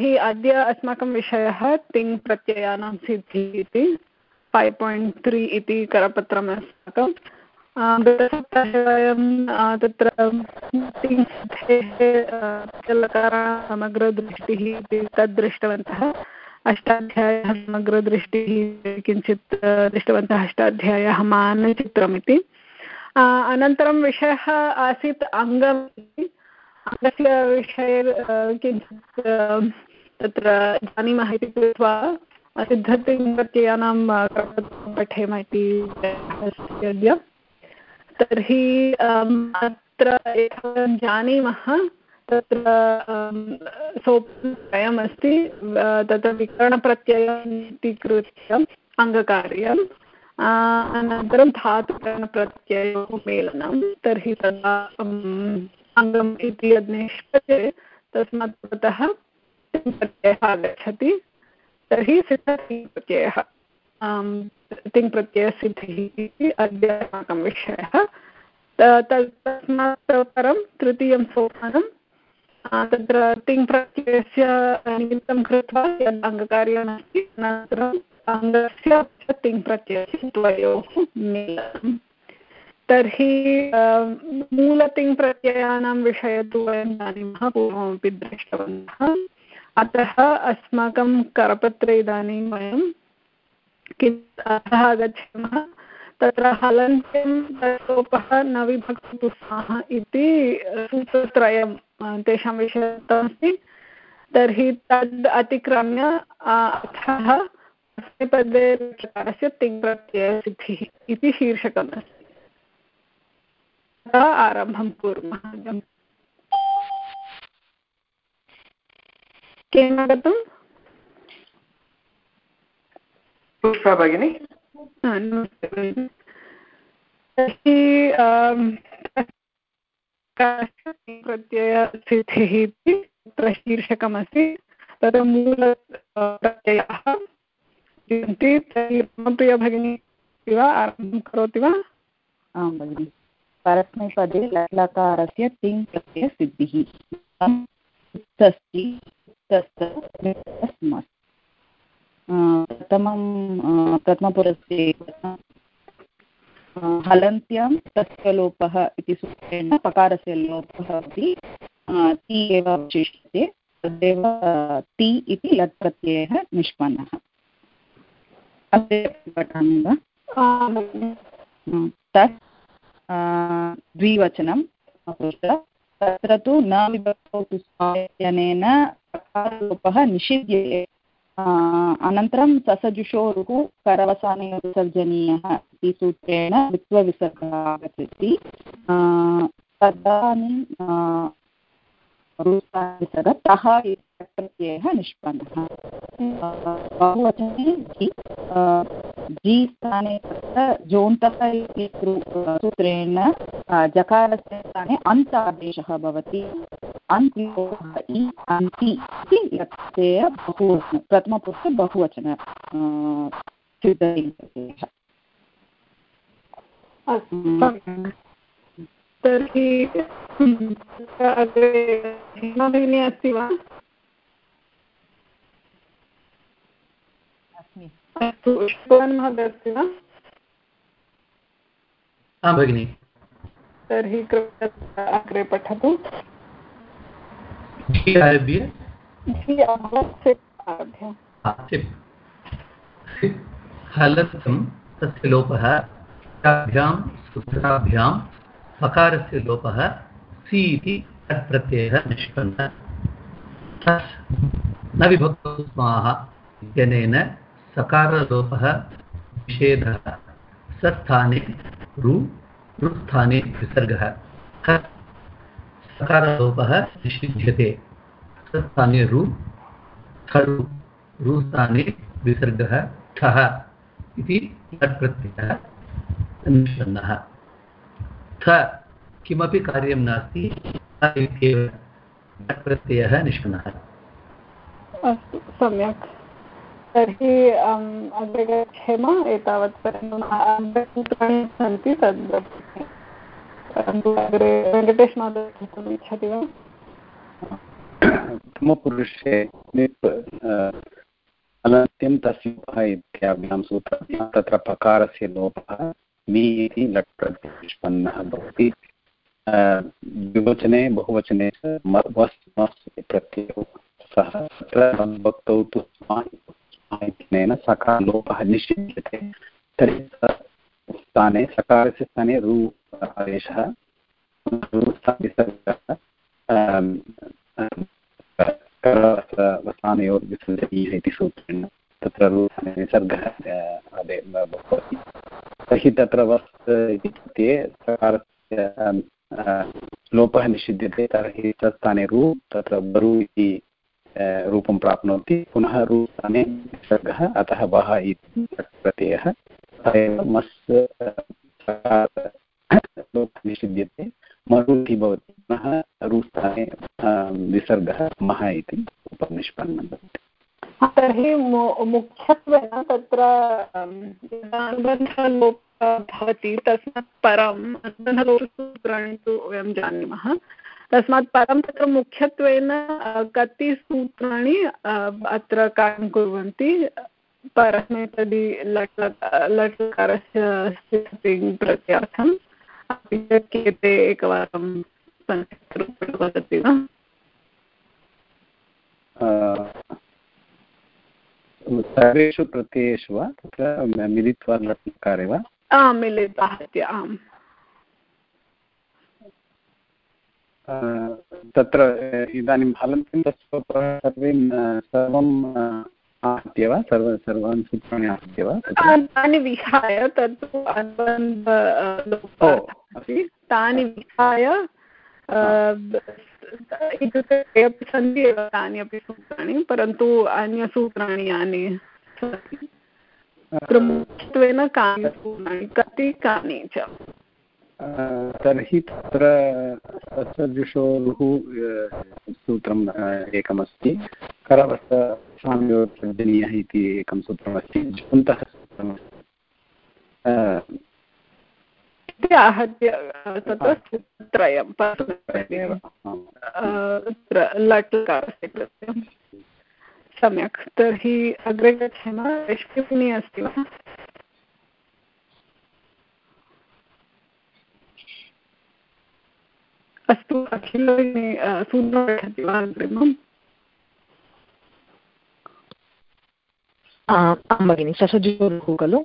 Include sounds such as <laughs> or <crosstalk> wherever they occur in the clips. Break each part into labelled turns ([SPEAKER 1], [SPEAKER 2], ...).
[SPEAKER 1] तर्हि अद्य अस्माकं विषयः तिङ् प्रत्ययानां सिद्धिः इति फैव् पायिण्ट् त्री इति करपत्रम् अस्माकं गतसप्ताहे वयं तत्र समग्रदृष्टिः इति तद् दृष्टवन्तः। अष्टाध्यायः समग्रदृष्टिः किञ्चित् दृष्टवन्तः अष्टाध्यायः मानचित्रमिति अनन्तरं विषयः आसीत् अङ्गम् अङ्गस्य विषये किञ्चित् तत्र जानीमः इति कृत्वा सिद्धतिङ्प्रत्ययानां पठेम इति अद्य तर्हि अत्र वयं जानीमः, तत्र सोपानत्रयमस्ति तत्र विकरणप्रत्ययम् इति कृत्य अङ्गकार्यम् अनन्तरं धातुकरणप्रत्ययोः मेलनं, तर्हि तदा अङ्गम् इति यद् निष्पद्यते तस्मात् पुरतः प्रत्ययः आगच्छति, तर्हि सिद्धतिङ्प्रत्ययः तिङ्प्रत्ययसिद्धिः इति अद्य अस्माकं विषयः। तस्मात् परं तृतीयं सोपानं तत्र तिङ्प्रत्ययस्य निमित्तं कृत्वा यद् अङ्गकार्यमस्ति अनन्तरम् अङ्गस्य तिङ्प्रत्ययस्य द्वयोः मेलनम्। तर्हि मूलतिङ्प्रत्ययानां विषये तु वयं जानीमः, पूर्वमपि दृष्टवन्तः। अतः अस्माकं करपत्रे इदानीं वयं किञ्चित् अधः आगच्छामः। तत्र हलन्त्यं लोपः न विभक्तु स्मः इति सूत्रत्रयं तेषां विषये उक्तमस्ति। तर्हि तद् अतिक्रम्य अर्थः पदे प्रकारस्य तिङ्प्रत्ययसिद्धिः इति शीर्षकमस्ति। आरम्भं कुर्मः। केन गतम्
[SPEAKER 2] पुष्पा भगिनि?
[SPEAKER 1] तर्हि प्रत्ययस्थितिः इति तत्र शीर्षकमस्ति। तत्र मूलप्रत्ययाः सन्ति। तर्हि प्रिया भगिनी वा आरम्भं करोति वा?
[SPEAKER 3] आं भगिनि। परस्मैपदे लकारस्य तिङ् प्रत्ययसिद्धिः। अस्ति प्रथमं प्रथमपुरस्ते हलन्त्यां तस्य लोपः इति सूत्रेण पकारस्य लोपः अपि ति एव अवशिष्यते तदेव ति इति लट् प्रत्ययः निष्पन्नः। पठामि वा? तत् द्विवचनं तत्र तु न विभक्तौ तु स्वायनेन लोपः निषिध्यते अनन्तरं ससजुषोरुः करवसाने विसर्जनीयः इति सूत्रेण वित्वविसर्गः आगच्छति। तदानीं तः प्रत्ययः निष्पन्नः बहुवचने जि स्थाने तत्र, जोन्तः इति सूत्रेण जकारस्य स्थाने अन्त आदेशः भवति। अन्त्योः इ, अन्ति इति प्रत्यय बहुवचन प्रथमपुरुष बहुवचन सिद्धलिङ्गप्रत्ययः
[SPEAKER 1] तर्हि, अग्रे अस्ति वा? अस्तु पुष्पवान् महोदय अस्ति वा
[SPEAKER 2] आं भगिनि।
[SPEAKER 1] तर्हि कृपया अग्रे पठतु।
[SPEAKER 2] आरभ्य? तस्य लोपः ताभ्यां सूत्राभ्यां पकारस्य लोपः सि इति प्रत्ययः निष्पन्नः। न विभक्तौ स्माः इत्यनेन सकारलोपः निषेधः। सस्थाने रु, रुस्थाने विसर्गः। सकारलोपः निषिध्यते। सस्थाने रु खरु रुस्थाने विसर्गः, ठः इति तत्प्रत्ययः निष्पन्नः किमपि कार्यं नास्ति इत्येव निष्पन्नः।
[SPEAKER 1] अस्तु, सम्यक्। तर्हि अग्रे गच्छेम एतावत् पर्यन्तम् सन्ति तद् इच्छति वा
[SPEAKER 4] अनन्त्यं तस्य इत्याभ्यां तत्र पकारस्य लोपः मि इति लट् प्रत्ययनिष्पन्नः भवति द्विवचने बहुवचने च वस् मस् प्रत्ययो सः तत्र भक्तौ तु इत्यनेन सकारलोपः निषिध्यते। तर्हि स्थाने, सकारस्य स्थाने रु आदेशः विसर्गः इति सूत्रेण तत्र विसर्गः भवति। तर्हि तत्र वस्, इत्युक्ते सकारस्य लोपः निषिध्यते। तर्हि तत्स्थाने रु, तत्र बरु इति रूपं प्राप्नोति, पुनः रु स्थाने विसर्गः अतः वः इति प्रत्ययः। एव मस् निषिध्यते मरुति भवति, पुनः रुस्थाने विसर्गः मः इति उपनिष्पन्नं भवति।
[SPEAKER 1] तर्हि मुख्यत्वेन तत्र अनुबन्धलोपः भवति, तस्मात् परम्, अनुबन्धलोपसूत्राणि तु वयं जानीमः। तस्मात् परं तत्र मुख्यत्वेन कति सूत्राणि अत्र कार्यं कुर्वन्ति। परस्मैपदी लट् लट्लकारस्य प्रत्यार्थम् अपि च के एकवारं संक्षिप्तरूपेण वदति वा?
[SPEAKER 4] सर्वेषु प्रत्ययेषु वा? तत्र मिलित्वा लट्लकारे वा?
[SPEAKER 1] मिलित्वा आम्।
[SPEAKER 4] तत्र इदानीं हलन्तं तस्य सर्वे सर्वं आहत्य वा? सर्व सर्वाणि सूत्राणि आहत्य वा?
[SPEAKER 1] तानि विहाय तत्तु तानि विहाय इत्युक्ते ते अपि सन्ति एव तानि अपि सूत्राणि परन्तु अन्यसूत्राणि यानि मुख्यत्वेन कानि सूत्राणि कति कानि च?
[SPEAKER 4] तर्हि तत्र सत्सजुषोः सूत्रम् एकमस्ति। करवस्त्रसाम्योर्जनीयः इति एकं सूत्रमस्ति। जुन्तः सूत्रमस्ति।
[SPEAKER 1] आहत्य तत्र त्रयं लट्कारस्य प्रत्ययं सम्यक्। तर्हि अग्रे गच्छामः। अस्ति वा? अस्तु अखिल सूत्रं पठति वा अग्रिमम्
[SPEAKER 5] आं भगिनि ससजुरुः खलु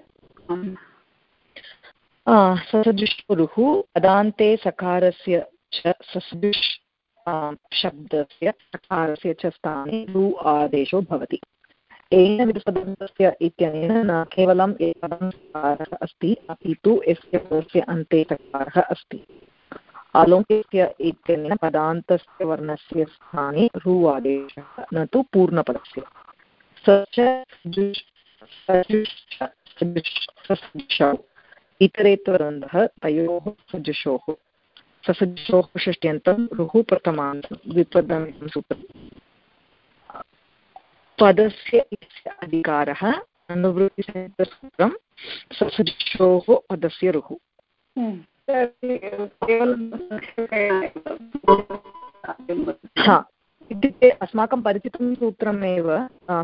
[SPEAKER 5] ससजुष्पुरुः पदान्ते सकारस्य च ससजुष् शब्दस्य सकारस्य च स्थाने रु आदेशो भवति येन विपदन्तस्य इत्यनेन न केवलम् एकं सकारः अस्ति अपि तु यस्य पदस्य अन्ते सकारः अस्ति आलोङ्क्यस्य इत्यनेन पदान्तस्य वर्णस्य स्थाने रु आदेशः न तु पूर्णपदस्य। इतरेतरन्धः तयोः सजुषोः ससजुषोः षष्ट्यन्तं रुः प्रथमान्तं द्विपदमिदं सूत्रम्। पदस्य इत्यस्य अधिकारः अनुवृत्तिसूत्रं ससजुषोः पदस्य रुः। इत्युक्ते अस्माकं परिचितं सूत्रमेव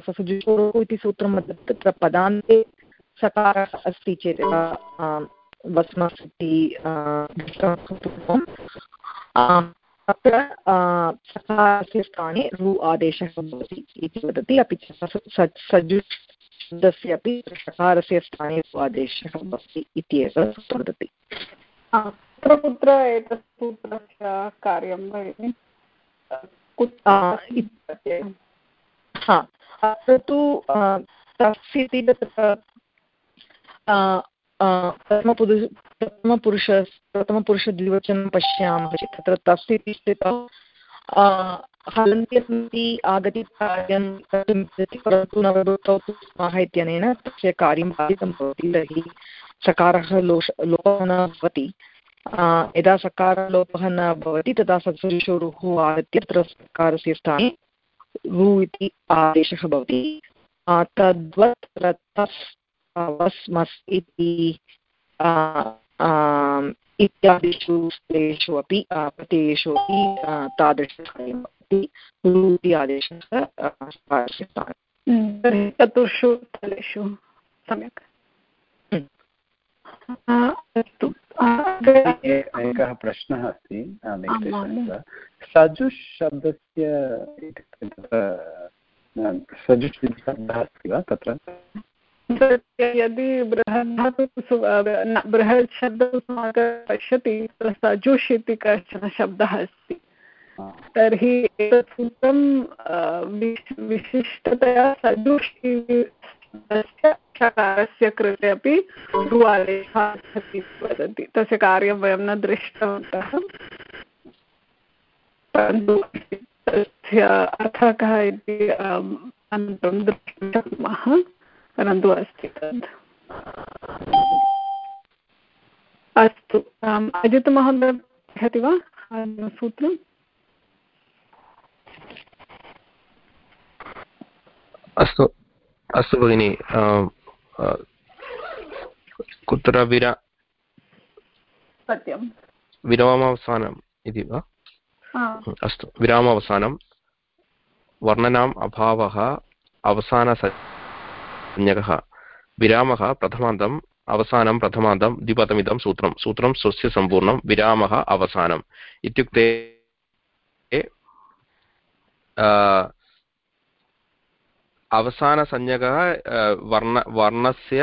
[SPEAKER 5] ससजुषोः इति सूत्रं तत्र पदान्ते सकारः अस्ति चेत् वस्मस् इति तत्र सकारस्य स्थाने रु आदेशः भवति इति वदति। अपि च सजुषस्य अपि सकारस्य स्थाने रु आदेशः भवति इत्येव वदति।
[SPEAKER 1] कुत्र कुत्र एतत् सूत्रस्य कार्यं भगिनि
[SPEAKER 5] हा अत्र तु तस् इति तत्र प्रथमपुरुष प्रथमपुरुष प्रथमपुरुषद्विवचनं पश्यामः चेत् तत्र तस् इति स्थितौ हलन्त्यसन्ति आगति कार्यं कर्तुमिच्छति परन्तु न तु स्मः इत्यनेन तस्य कार्यं बाधितं भवति तर्हि सकारः लोष लोपः न भवति। यदा सकारलोपः न भवति, तदा सत्सुरुषोरुः आगत्य तत्र सकारस्य स्थाने रु इति आदेशः भवति। तद्वत् तस् वस् मस् इति इत्यादिषु स्थलेषु अपि प्रत्ययेषु अपि तादृशकार्यं भवति। इति आदेशस्य
[SPEAKER 1] तर्हि चतुर्षु स्थलेषु, सम्यक्।
[SPEAKER 4] एकः प्रश्नः अस्ति सजुष् शब्दस्य सजुष् इति शब्दः अस्ति वा तत्र?
[SPEAKER 1] यदि बृहद्धातुषु बृहत् शब्दं पश्यति सजुष् इति कश्चन शब्दः अस्ति। तर्हि एतत् सूत्रं विशिष्टतया सजुष् शकारस्य कृते अपि रुवालेखः इति वदति। तस्य कार्यं वयं न दृष्टवन्तः। परन्तु तस्य अर्थः कः इति अनन्तरं द्रष्टुं शक्नुमः परन्तु अस्ति तद्। अस्तु अजितमहोदय पठति वा? सूत्रम्?
[SPEAKER 6] अस्तु अस्तु भगिनि कुत्र विरा
[SPEAKER 1] सत्यं
[SPEAKER 6] विरामावसानम् इति वा? अस्तु विरामावसानं। वर्णनाम् अभावः अवसानसंज्ञकः। विरामः प्रथमान्तम् अवसानं प्रथमान्तं द्विपदमिदं सूत्रं। सूत्रं स्वस्य सम्पूर्णं विरामः अवसानम्। इत्युक्ते अवसानसंज्ञकः वर्ण वर्णस्य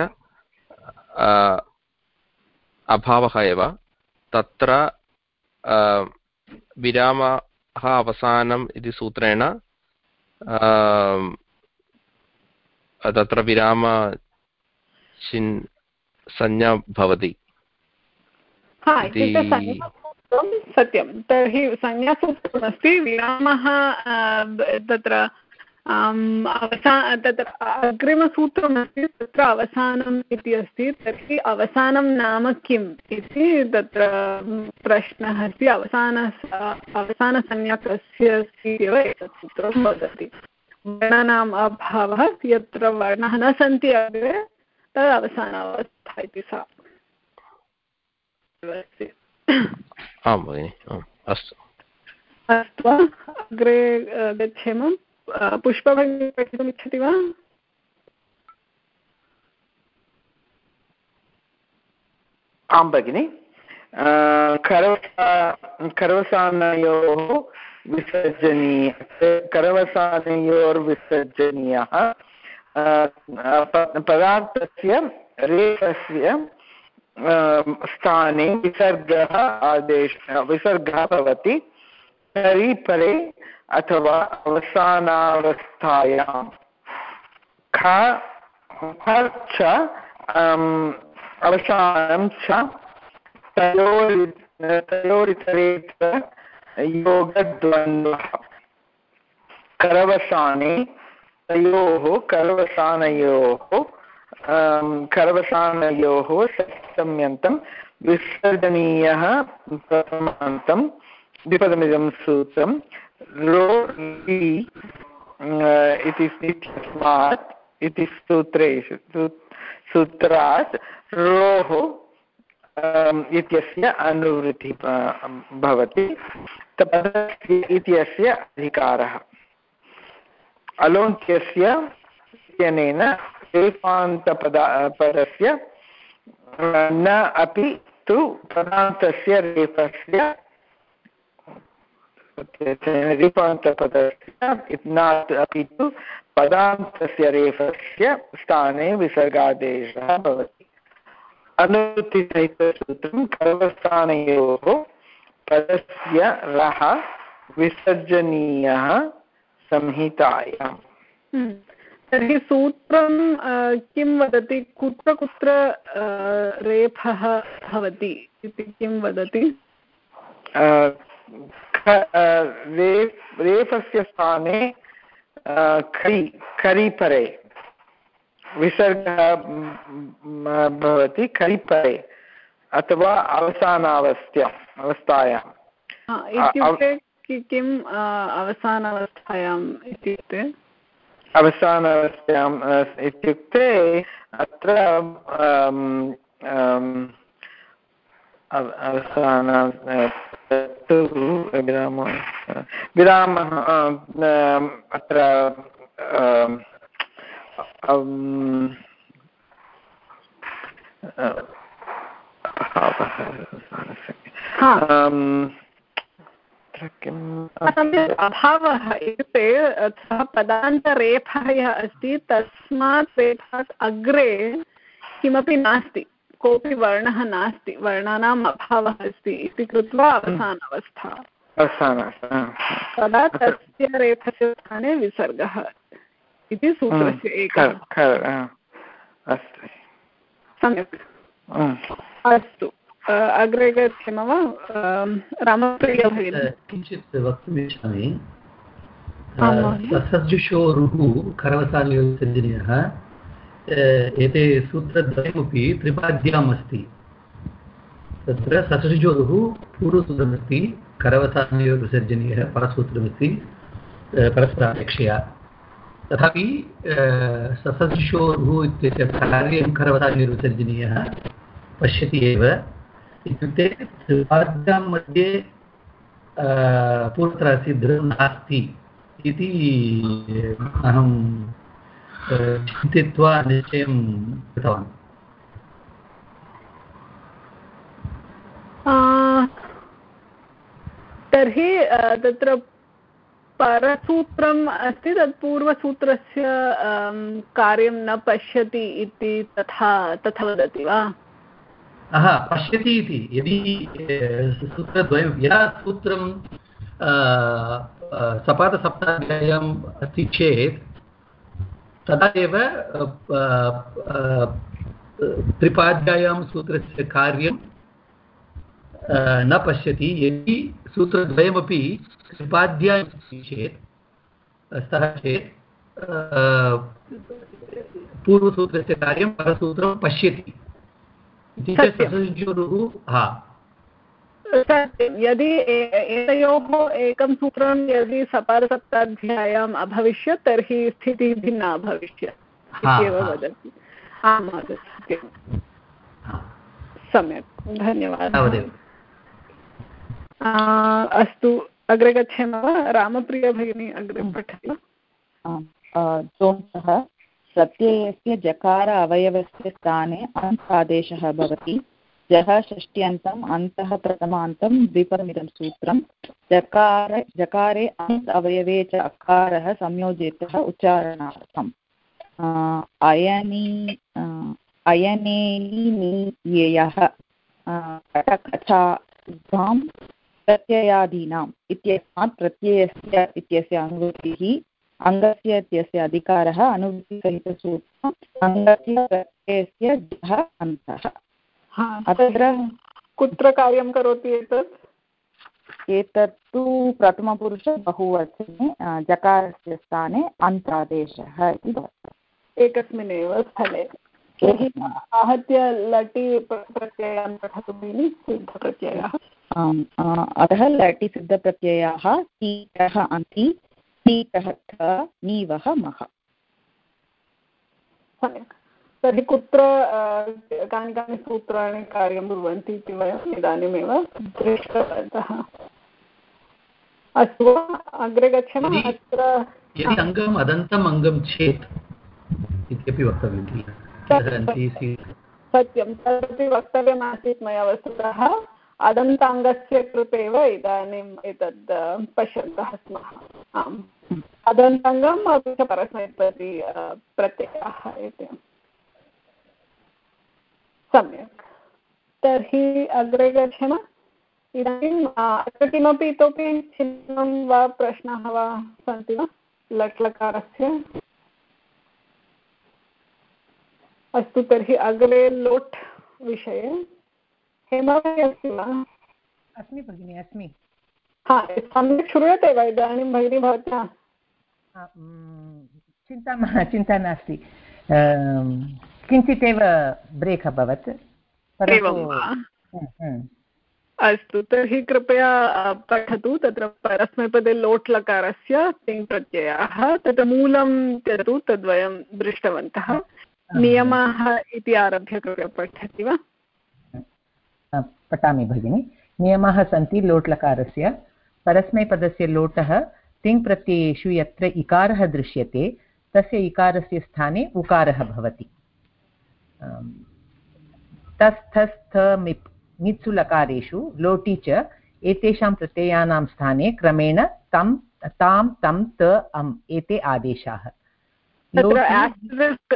[SPEAKER 6] अभावः एव। तत्र विरामः अवसानम् इति सूत्रेण तत्र विराम चिन् संज्ञा भवति
[SPEAKER 1] सत्यं। तर्हि संज्ञासूत्रमस्ति विरामः तत्र अवसा तत्र अग्रिमसूत्रमस्ति तत्र अवसानम् इति अस्ति तर्हि अवसानं नाम किम् इति तत्र प्रश्नः अस्ति। अवसान अवसानसंज्ञा कस्य अस्ति एव एतत् सूत्रं वदति। वर्णानाम् अभावः यत्र वर्णाः न सन्ति अग्रे तद् अवसानावस्था इति सा
[SPEAKER 6] आं भगिनि अस्तु।
[SPEAKER 1] अस्तु अग्रे गच्छेम। पुष्पभगिनी पठितुमिच्छति वा?
[SPEAKER 7] आं भगिनि। करवसानयोः विसर्जनीय, करवसानयोर्विसर्जनीयः पदार्थस्य रेखस्य स्थाने विसर्गः आदेश, विसर्गः भवति। तर्हि परे अथवा अवसानावस्थायां। ख च अवसानं च तयोरि तयोरितरेतर योगद्वन्द्वः। करवसाने, तयोः, करवसानयोः करवसानयोः सप्तम्यन्तं विसर्जनीयः प्रथमान्तं, द्विपदमिदं सूत्रं रो इति इत्यस्मात् इति सूत्रेषु सूत्रात् रोः इत्यस्य अनुवृत्तिः भवति। तपदस्य इत्यस्य अधिकारः। अलोन्त्यस्य इत्यनेन रेफान्तपदा, पदस्य न अपि तु पदान्तस्य रेफस्य रिपान्तपदस्य नात् अपि तु पदान्तस्य रेफस्य स्थाने विसर्गादेशः भवति। अनुवृत्तिसहितसूत्रं कर्मस्थानयोः पदस्य रः विसर्जनीयः संहितायाम्।
[SPEAKER 1] तर्हि सूत्रं किं वदति? कुत्र कुत्र रेफः भवति इति किं वदति?
[SPEAKER 7] रेफस्य स्थाने खरि खरिपरे। विसर्गः भवति खरिपरे अथवा अवसानावस्थ्याम् अवस्थायाम्
[SPEAKER 1] इत्युक्ते किम् अवसानावस्थायाम् इत्युक्ते?
[SPEAKER 7] अवसानावस्थायाम् इत्युक्ते अत्र अवसान विराम। विरामः अत्र
[SPEAKER 1] अभावः इत्युक्ते सः पदान्तरेफः यः अस्ति तस्मात् रेफात् अग्रे किमपि नास्ति। कोऽपि वर्णः नास्ति वर्णानाम् अभावः अस्ति इति कृत्वा अवसानावस्था तदा तस्य रेफस्य स्थाने विसर्गः इति सूत्रस्य एकः।
[SPEAKER 7] अस्तु।
[SPEAKER 1] सम्यक्। अस्तु। अग्रे गच्छामः वा? रामप्रिय भगिनी।
[SPEAKER 2] किञ्चित् वक्तुमिच्छामि ससर्जुषोरुः करवसालयोसर्जनीयः एते सूत्रद्वयमपि त्रिपाद्याम् अस्ति तत्र ससर्जुषोरुः पूर्वसूत्रमस्ति करवसालयोविसर्जनीयः परसूत्रमस्ति परस्परापेक्षया। तथापि ससर्जुषोरुः इत्यस्य कार्यं करवसालयोविसर्जनीयः पश्यति एव। इत्युक्ते त्रिपाद्यां मध्ये पूर्वत्र सिद्धं नास्ति इति अहं चिन्तयित्वा निश्चयं कृतवान्।
[SPEAKER 1] तर्हि तत्र परसूत्रम् अस्ति तत् पूर्वसूत्रस्य कार्यं न पश्यति इति तथा तथा वदति वा?
[SPEAKER 2] हा पश्यति इति। यदि सूत्रद्वयं यदा सूत्रं सपादसप्ताध्याय्याम् अस्ति चेत् तदा एव त्रिपाध्याय्यां सूत्रस्य कार्यं न पश्यति। यदि सूत्रद्वयमपि त्रिपाध्यायम् अस्ति चेत् स्तः चेत् पूर्वसूत्रस्य कार्यं परसूत्रं पश्यति।
[SPEAKER 1] सत्यं यदि एतयोः एकं सूत्रं यदि सपादसप्ताध्याय्याम् अभविष्यत् तर्हि स्थितिः भिन्ना अभविष्यत् इत्येव वदति। आं महोदय सत्यं। सम्यक् धन्यवादः। अस्तु अग्रे गच्छामः वा? रामप्रिया भगिनी अग्रे पठति
[SPEAKER 3] वा? प्रत्ययस्य जकार अवयवस्य स्थाने अन्त् आदेशः भवति। जः षष्ट्यन्तम्, अन्तः प्रथमान्तं द्विपदमिदं सूत्रं जकार, जकारे अन्त् अवयवे च अकारः संयोजितः उच्चारणार्थम्। अयनी अयनेनीयः कटकचां प्रत्ययादीनाम् इत्यस्मात् प्रत्ययस्य इत्यस्य अनुवृत्तिः, अङ्गस्य इत्यस्य अधिकारः, अनुवृत्तिसहितसूत्रम्, अङ्गस्य प्रत्ययस्य जः अन्तः।
[SPEAKER 1] अत्र कुत्र कार्यं करोति एतत्?
[SPEAKER 3] एतत्तु प्रथमपुरुष बहुवचने जकारस्य स्थाने अन्तादेशः इति भवति
[SPEAKER 1] एकस्मिन्नेव स्थले। आहत्य लटि प्रत्ययान् पठतु भगिनि सिद्धप्रत्ययः।
[SPEAKER 3] अतः लटि सिद्धप्रत्ययाः टीकः अन्ति ठ नीवः मः
[SPEAKER 1] सम्यक्। तर्हि कुत्र कानि कानि सूत्राणि कार्यं कुर्वन्ति इति वयम् इदानीमेव दृष्टवन्तः। अस्तु अग्रे गच्छामः अत्र
[SPEAKER 2] यदि अङ्गम् अदन्तम् अङ्गं चेत् इत्यपि वक्तव्यं
[SPEAKER 1] सत्यं। तदपि वक्तव्यमासीत् मया वस्तुतः। अदन्ताङ्गस्य कृते एव इदानीम् एतद् पश्यन्तः स्मः। आम्। अदन्ताङ्गम् अपि च परस्मैपदी प्रत्ययः इति। सम्यक्। तर्हि अग्रे गच्छामः। इदानीम् अत्र किमपि इतोपि चिह्नं वा प्रश्नाः वा सन्ति वा? लट्लकारस्य? अस्तु तर्हि अग्रे लोट् विषये। हेमावती अस्ति वा?
[SPEAKER 8] अस्मि भगिनि अस्मि।
[SPEAKER 1] हा सम्यक् श्रूयते वा? इदानीं भगिनी भवत्या?
[SPEAKER 8] चिन्ता चिन्ता नास्ति। किञ्चिदेव ब्रेक् अभवत्
[SPEAKER 1] अस्तु तर्हि कृपया पठतु तत्र परस्मैपदे लोट् लकारस्य तिङ् प्रत्ययाः तत्र मूलं त्यजतु तद्वयं दृष्टवन्तः। नियमाः इति आरभ्य कृपया पठति वा?
[SPEAKER 8] पठामि भगिनि। नियमाः सन्ति लोट्लकारस्य। परस्मैपदस्य लोटः तिङ् प्रत्ययेषु यत्र इकारः दृश्यते तस्य इकारस्य स्थाने उकारः भवति। तस्थस्थ मिप् मित्सुलकारेषु लोटि च एतेषां प्रत्ययानां स्थाने क्रमेण तं तां तं त अम् एते आदेशाः।
[SPEAKER 1] तत्र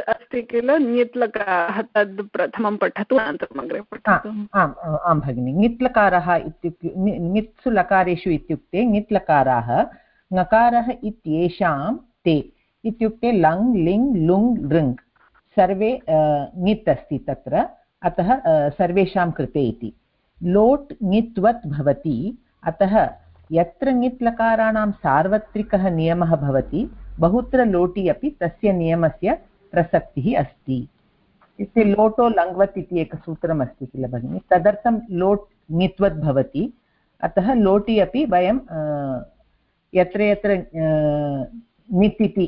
[SPEAKER 1] अस्ति किल? ञित्लकारः तद् प्रथमं पठतु अनन्तरम् अग्रे पठतु।
[SPEAKER 8] आम् आं भगिनि। ङित्लकारः इत्युक्ते ङित्सु लकारेषु इत्युक्ते ङित्लकाराः ङकारः इत्येषां ते इत्युक्ते लङ् लिङ् लुङ् लृङ्। सर्वे ङित् अस्ति तत्र। अतः सर्वेषां कृते इति। लोट् ङित्वत् भवति। अतः, यत्र ङित् लकाराणां सार्वत्रिकः नियमः भवति, बहुत्र लोटि अपि तस्य नियमस्य प्रसक्तिः अस्ति। इत्युक्ते लोटो लङ्वत् इति एकसूत्रम् अस्ति किल भगिनि? तदर्थं लोट् ङित्वत् भवति। अतः लोटि अपि वयं यत्र यत्र ङित् इति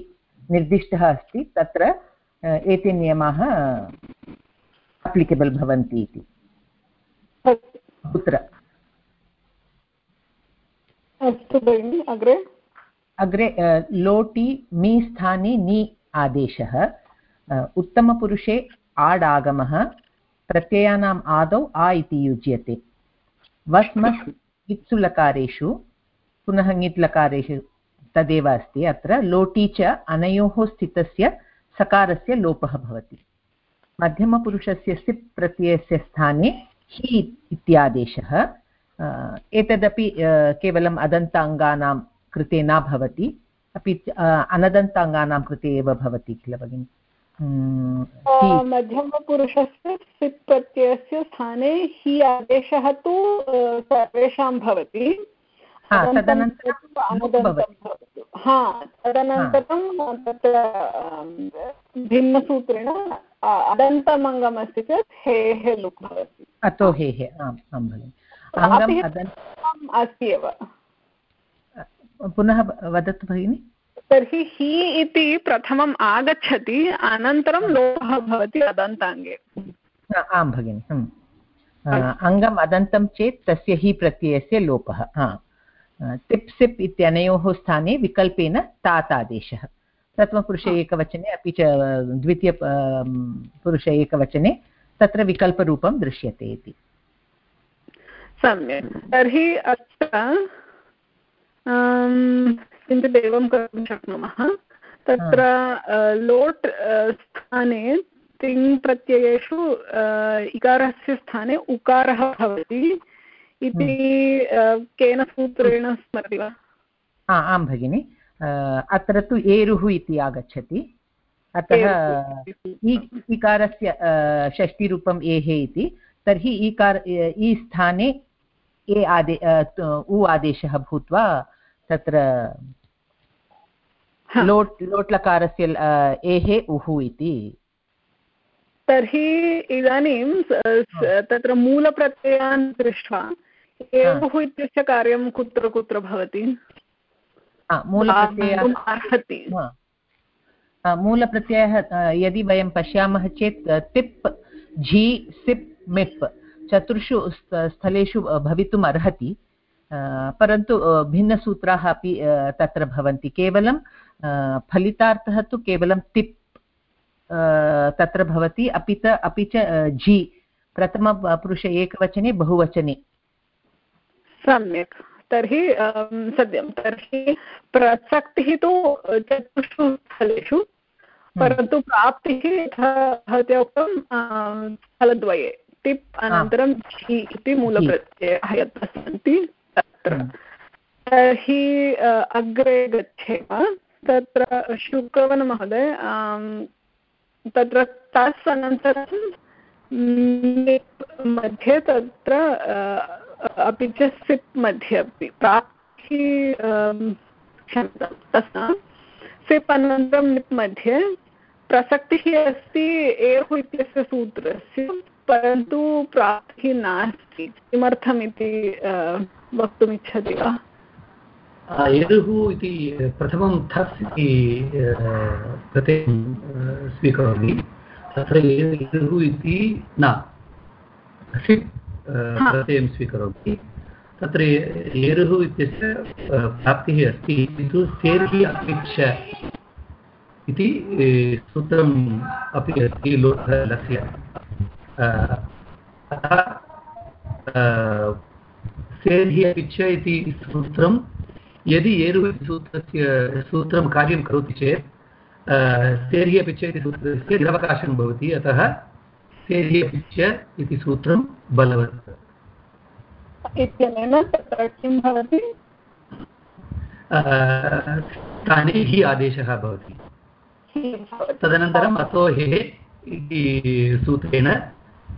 [SPEAKER 8] निर्दिष्टः अस्ति, तत्र एते नियमाः अप्लिकेबल् भवन्ति इति। कुत्र?
[SPEAKER 1] अस्तु भगिनि अग्रे?
[SPEAKER 8] अग्रे लोटि मी स्थाने नि आदेशः। उत्तमपुरुषे आड् आगमः प्रत्ययानाम् आदौ आ इति युज्यते। वस् मस् इत्सुलकारेषु पुनः ङित् तदेव अस्ति अत्र। लोटि च अनयोः स्थितस्य सकारस्य लोपः भवति। मध्यमपुरुषस्य सिप् प्रत्ययस्य स्थाने हि इत्यादेशः एतदपि केवलम् अदन्ताङ्गानां कृते न भवति अपि अनदन्ताङ्गानां कृते एव भवति किल भगिनि?
[SPEAKER 1] मध्यमपुरुषस्य सिप् प्रत्ययस्य स्थाने हि आदेशः तु सर्वेषां भवति। तदनन्तरं तत्र भिन्नसूत्रेण अदन्तमङ्गमस्ति चेत् हेः लुक् भवति.
[SPEAKER 8] अतो हेः आम् आं भगिनि.
[SPEAKER 1] अस्ति एव.
[SPEAKER 8] पुनः वदतु भगिनि.
[SPEAKER 1] तर्हि हि इति प्रथमम् आगच्छति अनन्तरं लोपः भवति अदन्ताङ्गे.
[SPEAKER 8] आं भगिनि अङ्गम् अदन्तं चेत् तस्य हि प्रत्ययस्य लोपः तिप् सिप् इत्यनयोः स्थाने विकल्पेन तात् आदेशः प्रथमपुरुषे एकवचने अपि च द्वितीय पुरुषे एकवचने तत्र विकल्परूपं दृश्यते इति।
[SPEAKER 1] सम्यक्। तर्हि अत्र किञ्चित् एवं कर्तुं शक्नुमः। तत्र लोट् स्थाने तिङ् प्रत्ययेषु इकारस्य स्थाने उकारः भवति। इति केन सूत्रेण स्मरति वा?
[SPEAKER 8] आं भगिनि। अत्र तु एरुः इति आगच्छति। अतः इकारस्य षष्टिरूपम् एः इति। तर्हि ईकार ई स्थाने ए आदे उ आदेशः भूत्वा तत्र लोट् लोट्लकारस्य एः उः इति।
[SPEAKER 1] तर्हि इदानीं तत्र मूलप्रत्ययान् दृष्ट्वा एवुः इत्यस्य कार्यं कुत्र कुत्र भवति?
[SPEAKER 8] मूलप्रत्ययः मूलप्रत्ययः यदि वयं पश्यामः चेत् तिप् झि सिप् मिप् चतुर्षु स्थलेषु भवितुम् अर्हति। परन्तु भिन्नसूत्राः अपि तत्र भवन्ति। केवलं फलितार्थः तु केवलं तिप् तत्र भवति अपि च अपि च झि प्रथमपुरुष एकवचने बहुवचने।
[SPEAKER 1] सम्यक्। तर्हि सत्यं तर्हि प्रसक्तिः तु चतुर्षु स्थलेषु परन्तु प्राप्तिः यथा भवत्या उक्तं स्थलद्वये। टिप् अनन्तरं झि इति मूलप्रत्ययः यत्र सन्ति तत्र तर्हि अग्रे गच्छेम। तत्र शुकवनमहोदय तत्र तस् अनन्तरं मध्ये तत्र अपि च सिप् मध्ये अपि प्राप्तिः क्षम्यतां सिप् अनन्तरं निप् मध्ये प्रसक्तिः अस्ति एर् इत्यस्य सूत्रस्य, परन्तु प्राप्तिः नास्ति किमर्थमिति वक्तुमिच्छति वा?
[SPEAKER 2] एरुः इति प्रथमं थस् इति कृते स्वीकरोमि। तत्र एरुः इति न। प्रत्ययं स्वीकरोमि। तत्र एरुः इत्यस्य प्राप्तिः अस्ति किन्तु सेर्हि अपि च इति सूत्रम् अपि अस्ति लोटः लस्य अ, अतः सेर्हि अपि च इति सूत्रं यदि एरुः इति सूत्रस्य सूत्रं कार्यं करोति चेत् अ, सेर्हि अपि च इति सूत्रस्य निरवकाशं भवति अतः सेर्हि अपि च इति सूत्रं बलवत्।
[SPEAKER 1] इत्यनेन तत्र किं भवति?
[SPEAKER 2] स्थाने हि आदेशः भवति। तदनन्तरम् अतो हे इति सूत्रेण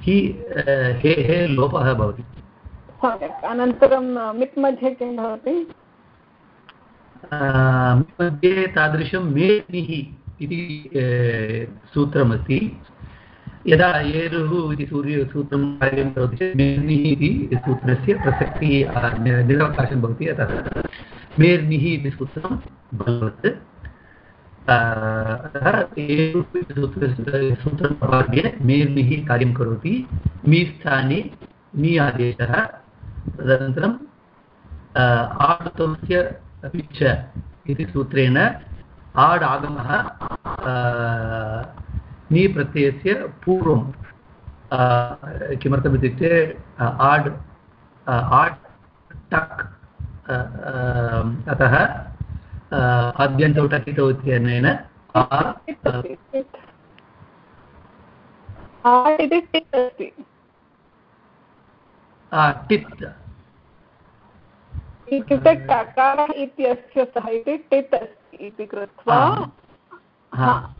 [SPEAKER 2] हि अ, हे हे लोपः भवति।
[SPEAKER 1] सम्यक्। अनन्तरं मित् मध्ये किं भवति?
[SPEAKER 2] मध्ये तादृशं मेनिः इति सूत्रमस्ति। यदा एरुः इति सूर्यसूत्रं कार्यं करोति चेत् मेर्निः इति सूत्रस्य प्रसक्तिः निरवकाशं भवति अतः मेर्निः इति सूत्रं भवत्। अतः एरुः इति सूत्रस्य सूत्रं प्रपाद्य मेर्निः कार्यं करोति। मी स्थाने, मी आदेशः। तदनन्तरं आडुतस्य अपि च इति सूत्रेण आड् आगमः नी प्रत्ययस्य पूर्वं किमर्थमित्युक्ते आड् आड् टक् अतः आद्यन्तौ टकितौ इत्यनेन
[SPEAKER 1] टित्
[SPEAKER 2] अ,
[SPEAKER 1] अस्ति, टित्। आट् इति टित् अस्ति
[SPEAKER 2] आ, टित्
[SPEAKER 1] इत्युक्ते टकारः इत्यस्य सः इति टित् अस्ति इति कृत्वा.
[SPEAKER 2] हा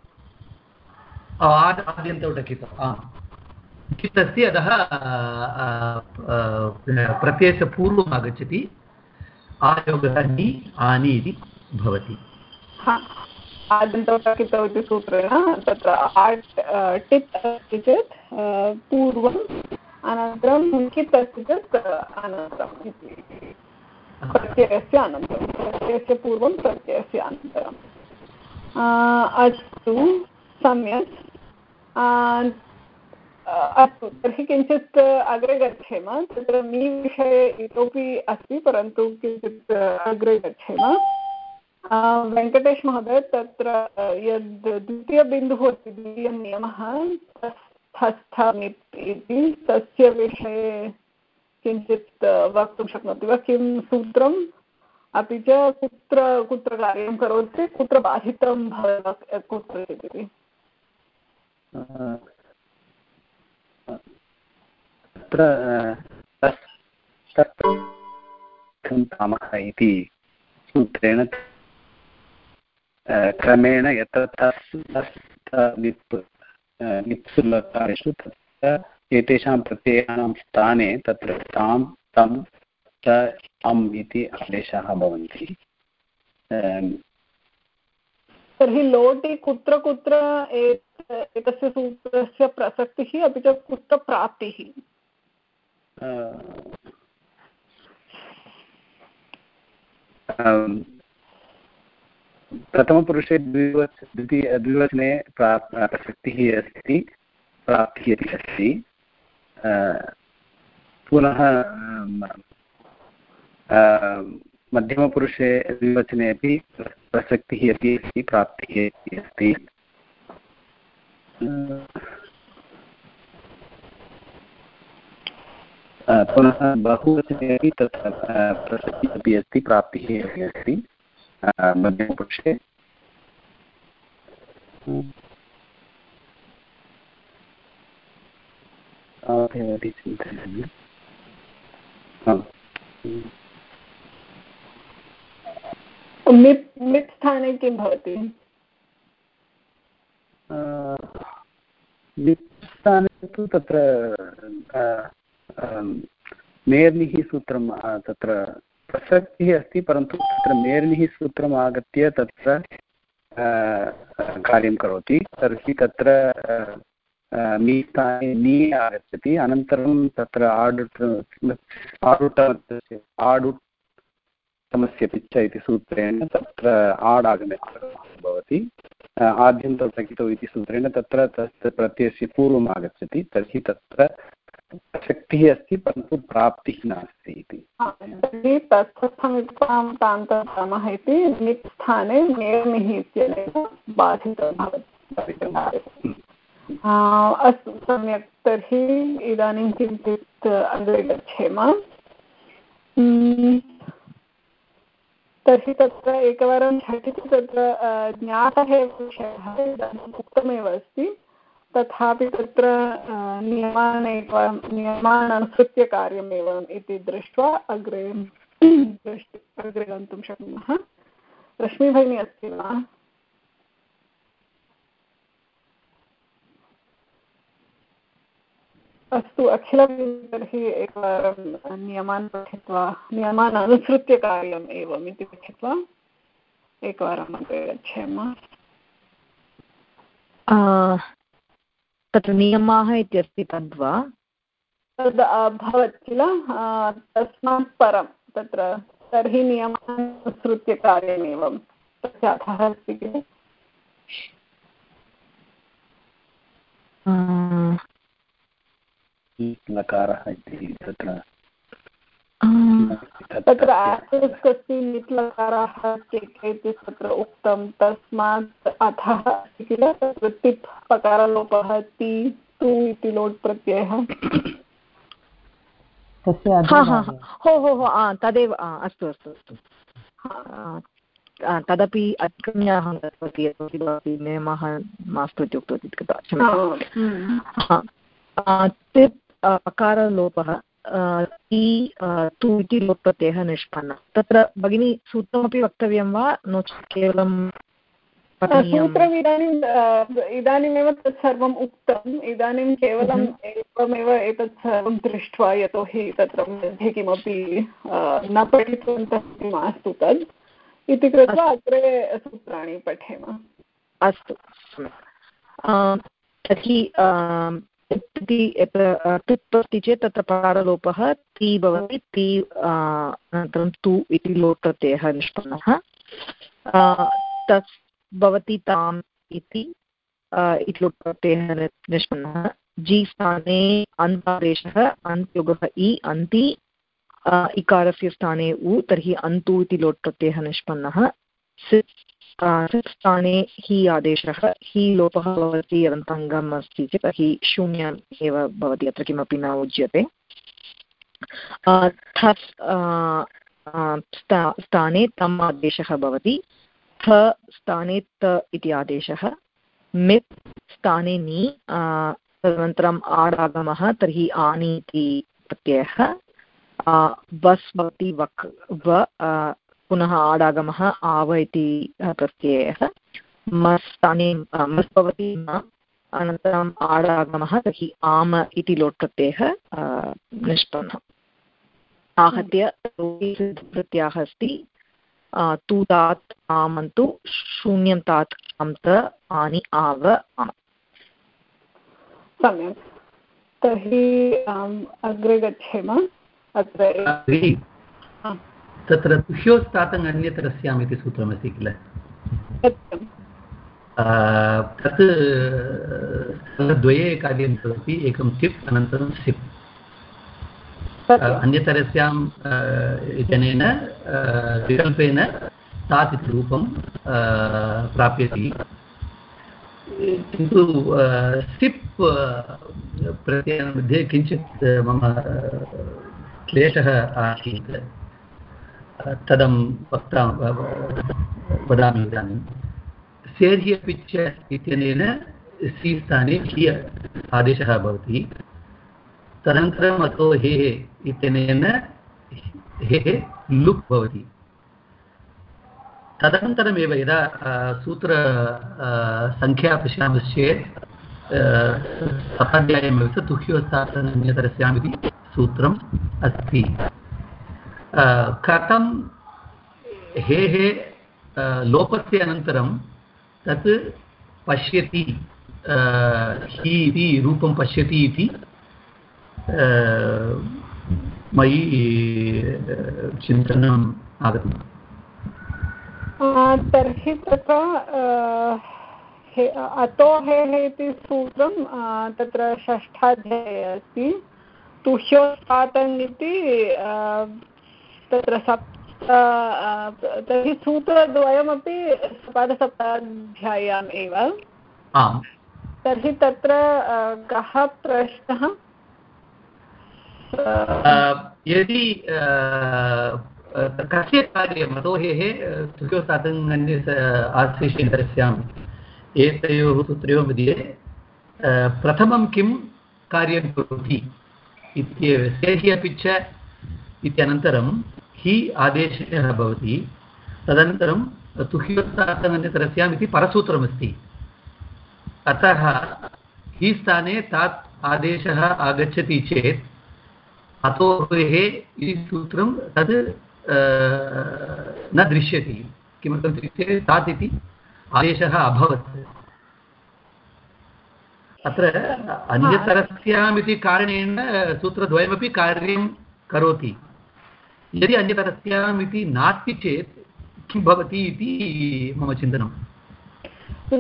[SPEAKER 2] आद्यन्तौ टकितौ आम् चित्तस्य अतः अ, अ, प्रत्ययस्य पूर्वम् आगच्छति। आयोगः नि आनि इति भवति।
[SPEAKER 1] हा। आदन्तौ टकितौ इति सूत्रेण तत्र आट् टित् अस्ति चेत् पूर्वम् अनन्तरं कित् अस्ति चेत् अनन्तरम् इति। प्रत्ययस्य अनन्तरं प्रत्ययस्य पूर्वं प्रत्ययस्य अनन्तरम् अस्तु सम्यक्. अस्तु तर्हि किञ्चित् अग्रे गच्छेम। तत्र मी विषये इतोपि अस्ति परन्तु किञ्चित् अग्रे गच्छेम। आ, वेङ्कटेश महोदय तत्र यद् द्वितीयबिन्दुः अस्ति द्वितीयः तस्य विषये किञ्चित् वक्तुं शक्नोति वा? किं सूत्रम् अपि च कुत्र कुत्र कार्यं करोति? कुत्र बाधितं भवति? कुत्र इति?
[SPEAKER 4] इति सूत्रेण क्रमेण यत्र तस् तस् निप् अ, निप्सु लकारेषु तत्र एतेषां प्रत्ययानां स्थाने तत्र तां तं च अम् इति आदेशाः भवन्ति।
[SPEAKER 1] तर्हि लोटि कुत्र कुत्र एतस्य सूत्रस्य प्रसक्तिः अपि च कुत्र प्राप्तिः?
[SPEAKER 4] प्रथमपुरुषे द्विवच द्वितीय द्विवचने प्रा प्रसक्तिः अस्ति प्राप्तिः अपि अस्ति। पुनः अम, अ, मध्यमपुरुषे द्विवचने अपि प्रसक्तिः अपि अस्ति प्राप्तिः अपि अस्ति। पुनः बहुवचने अपि तत्र प्रसक्तिः अपि अस्ति प्राप्तिः अपि अस्ति अ, मध्यमपुरुषे। तावदेव चिन्तयामि
[SPEAKER 1] स्थाने किं भवति
[SPEAKER 4] स्थाने तु तत्र मेर्निः सूत्रं तत्र प्रसक्तिः अस्ति परन्तु तत्र मेर्निः सूत्रम् आगत्य तत्र कार्यं करोति। तर्हि तत्र मी स्थाने नी आगच्छति अनन्तरं तत्र आडुट् आडुट आडुट् समस्य पिच्च इति सूत्रेण तत्र आड् आगमे भवति। आद्यन्तौ टकितौ इति सूत्रेण तत्र तस्य प्रत्ययस्य पूर्वम् आगच्छति तर्हि तत्र शक्तिः अस्ति परन्तु प्राप्तिः नास्ति इति।
[SPEAKER 1] तर्हि इति इत्यनेन बाधितं भवति। अस्तु, सम्यक्। तर्हि इदानीं किञ्चित् अग्रे गच्छेम तर्हि तत्र एकवारं झटिति तत्र ज्ञातः एव विषयः इदानीम् उक्तमेव अस्ति। तथापि तत्र नियमान् एकवारं, नियमान् अनुसृत्य कार्यमेव इति दृष्ट्वा अग्रे अग्रे गन्तुं शक्नुमः। रश्मिभगिनी अस्ति वा? अस्तु अखिलं तर्हि एकवारं नियमान् पठित्वा नियमान् अनुसृत्य कार्यम् एवम् इति पठित्वा एकवारम् अग्रे गच्छेम।
[SPEAKER 5] तत्र नियमाः इत्यस्ति तद्वा?
[SPEAKER 1] तद् अभवत् किल? तस्मात् परं तत्र तर्हि नियमान् अनुसृत्य कार्यमेवं। तस्य अधः अस्ति किल?
[SPEAKER 4] लकारः इति तत्र
[SPEAKER 1] तत्र आस्टरिस्क् अस्ति इति तत्र उक्तं तस्मात् अधः किल? तत्र तिप् पकारलोपः ति तु इति लोट् प्रत्ययः?
[SPEAKER 5] हो हो हो. तदेव अस्तु अस्तु अस्तु. तदपि अहं दत्तवती यतोहि नियमः मास्तु इति उक्तवती कृत्वा तिप् पकारलोपः इ तु इति लोट्प्रत्ययः निष्पन्नः। तत्र भगिनी सूत्रमपि वक्तव्यं वा? नो चेत् केवलं
[SPEAKER 1] सूत्रम् इदानीम् इदानीमेव तत् सर्वम् उक्तम्। इदानीं केवलम् एवमेव एतत् सर्वं दृष्ट्वा यतोहि तत्र मध्ये किमपि न पठितवन्तः मास्तु तद्। इति कृत्वा अग्रे सूत्राणि पठेम।
[SPEAKER 5] अस्तु तर्हि इति टिप् अस्ति चेत् तत्र पकारलोपः ति भवति, ति अनन्तरं तु इति लोट् प्रत्ययः निष्पन्नः तस् भवति ताम् इति लोट् निष्पन्नः। जि स्थाने अन्तादेशः, अन्त्युगः इ अन्ति इकारस्य स्थाने उ, तर्हि अन्तु इति लोट् प्रत्ययः निष्पन्नः स्थाने हि आदेशः, हि लोपः भवति अनन्तङ्गम् अस्ति चेत् तर्हि शून्यम् एव भवति, अत्र किमपि न उज्यते थस् स्थाने तम् आदेशः भवति। थ, स्थाने त इति आदेशः। मित्, स्थाने नि तदनन्तरम् आडागमः तर्हि आनि इति प्रत्ययः। वस् भवति वक्, व पुनः आडागमः आव इति प्रत्ययः। मस् स्थाने मस् भवति न अनन्तरम् आडागमः तर्हि आम इति लोट् प्रत्ययः निष्पन्नः। आहत्य प्रत्ययः अस्ति तु तात् आमन्तु शून्यं तात् अन्त आनि आव आम।
[SPEAKER 1] सम्यक्। तर्हि अग्रे गच्छेम। अत्र
[SPEAKER 2] तत्र तुष्योस्तातङ् अन्यतरस्याम् इति सूत्रमस्ति किल तत् द्वये कार्यं करोति एकं टिप् अनन्तरं सिप्। अन्यतरस्यां जनेन विकल्पेन तात् इति रूपं प्राप्यति। किन्तु सिप् प्रत्ययमध्ये किञ्चित् मम क्लेशः आसीत्। तदं वक्ता वदामि इदानीं सेर्हि अपि च इत्यनेन सि स्थाने हि आदेशः भवति। तदनन्तरम् अतो हे इत्यनेन हे लुक् भवति। तदनन्तरमेव यदा सूत्र सङ्ख्या पश्यामश्चेत् सपाध्यायमेव तुह्योस्तान्यतरस्याम् इति सूत्रम् अस्ति। कथं हे हे लोपस्य अनन्तरं तत् पश्यति हि इति रूपं पश्यति इति मयि चिन्तनम् आगतम्
[SPEAKER 1] तर्हि तत्र अतो हेः इति सूत्रं तत्र षष्ठाध्याये अस्ति इति तत्र सप्त तर्हि सूत्रद्वयमपि पादसप्ताध्याय्याम् एव।
[SPEAKER 2] आम्।
[SPEAKER 1] तर्हि तत्र कः प्रश्नः?
[SPEAKER 2] यदि कस्य कार्ये? मतोहेः तुह्योत्पातङ्गन्य आश्लेषेन्द्रस्याम् एतयोः सूत्रयोः मध्ये प्रथमं किं कार्यं करोति इत्येव। शेहि अपि च इत्यनन्तरं हि आदेशः भवति। तदनन्तरं तुह्योत्तातमन्यतरस्याम् इति परसूत्रमस्ति। अतः हि स्थाने तात् आदेशः आगच्छति चेत् अतोः इति सूत्रं तद् न दृश्यति। किमर्थम् इत्युक्ते तात् इति आदेशः अभवत्। अत्र अन्यतरस्याम् इति कारणेन सूत्रद्वयमपि कार्यं करोति। यदि अन्यतरस्याम् इति नास्ति चेत् किं भवति इति मम चिन्तनं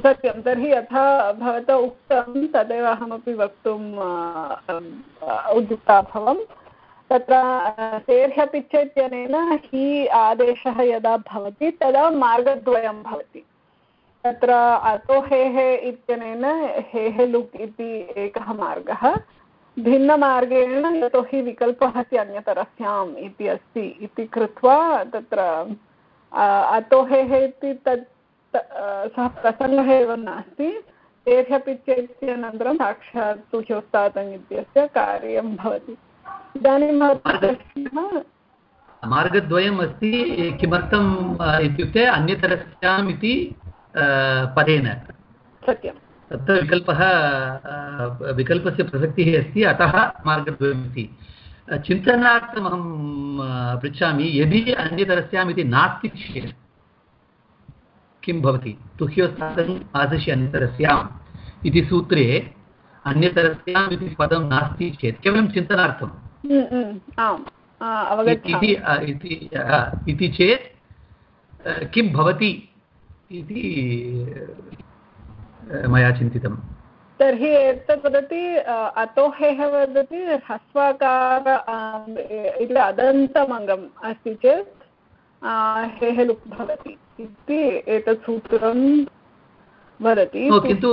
[SPEAKER 1] सत्यं तर्हि यथा भवता उक्तं, तदेव अहमपि वक्तुम् उद्युक्ता अभवम् तत्र सेर्ह्यपिच्च इत्यनेन हि आदेशः यदा भवति, तदा मार्गद्वयं भवति। तत्र अतो हेः इत्यनेन हेः लुक् इति एकः मार्गः। भिन्नमार्गेण यतोहि विकल्पः अस्ति अन्यतरस्याम् इति अस्ति इति कृत्वा तत्र अतो हेः इति तत् सः प्रसङ्गः एव नास्ति। तेभ्यपिच्च इत्यनन्तरं साक्षात् सुह्योत्तातङ् इत्यस्य कार्यं भवति। इदानीं
[SPEAKER 2] मार्गद्वयम् अस्ति किमर्थम् इत्युक्ते अन्यतरस्याम् इति पदेन।
[SPEAKER 1] सत्यं
[SPEAKER 2] तत्र विकल्पः विकल्पस्य प्रसक्तिः अस्ति अतः मार्गद्वयम् इति चिन्तनार्थमहं पृच्छामि यदि अन्यतरस्याम् इति नास्ति चेत् किं भवति? आदृश्य अन्यतरस्याम् इति सूत्रे अन्यतरस्याम् इति पदं नास्ति चेत् केवलं चिन्तनार्थम्। इति चेत् किं भवति इति मया चिन्तितम्।
[SPEAKER 1] तर्हि एतत् वदति अतोहेः वदति ह्रस्वाकार इति अदन्तमङ्गम् अस्ति चेत् हेः लुक् भवति इति एतत् सूत्रं वदति।
[SPEAKER 2] किन्तु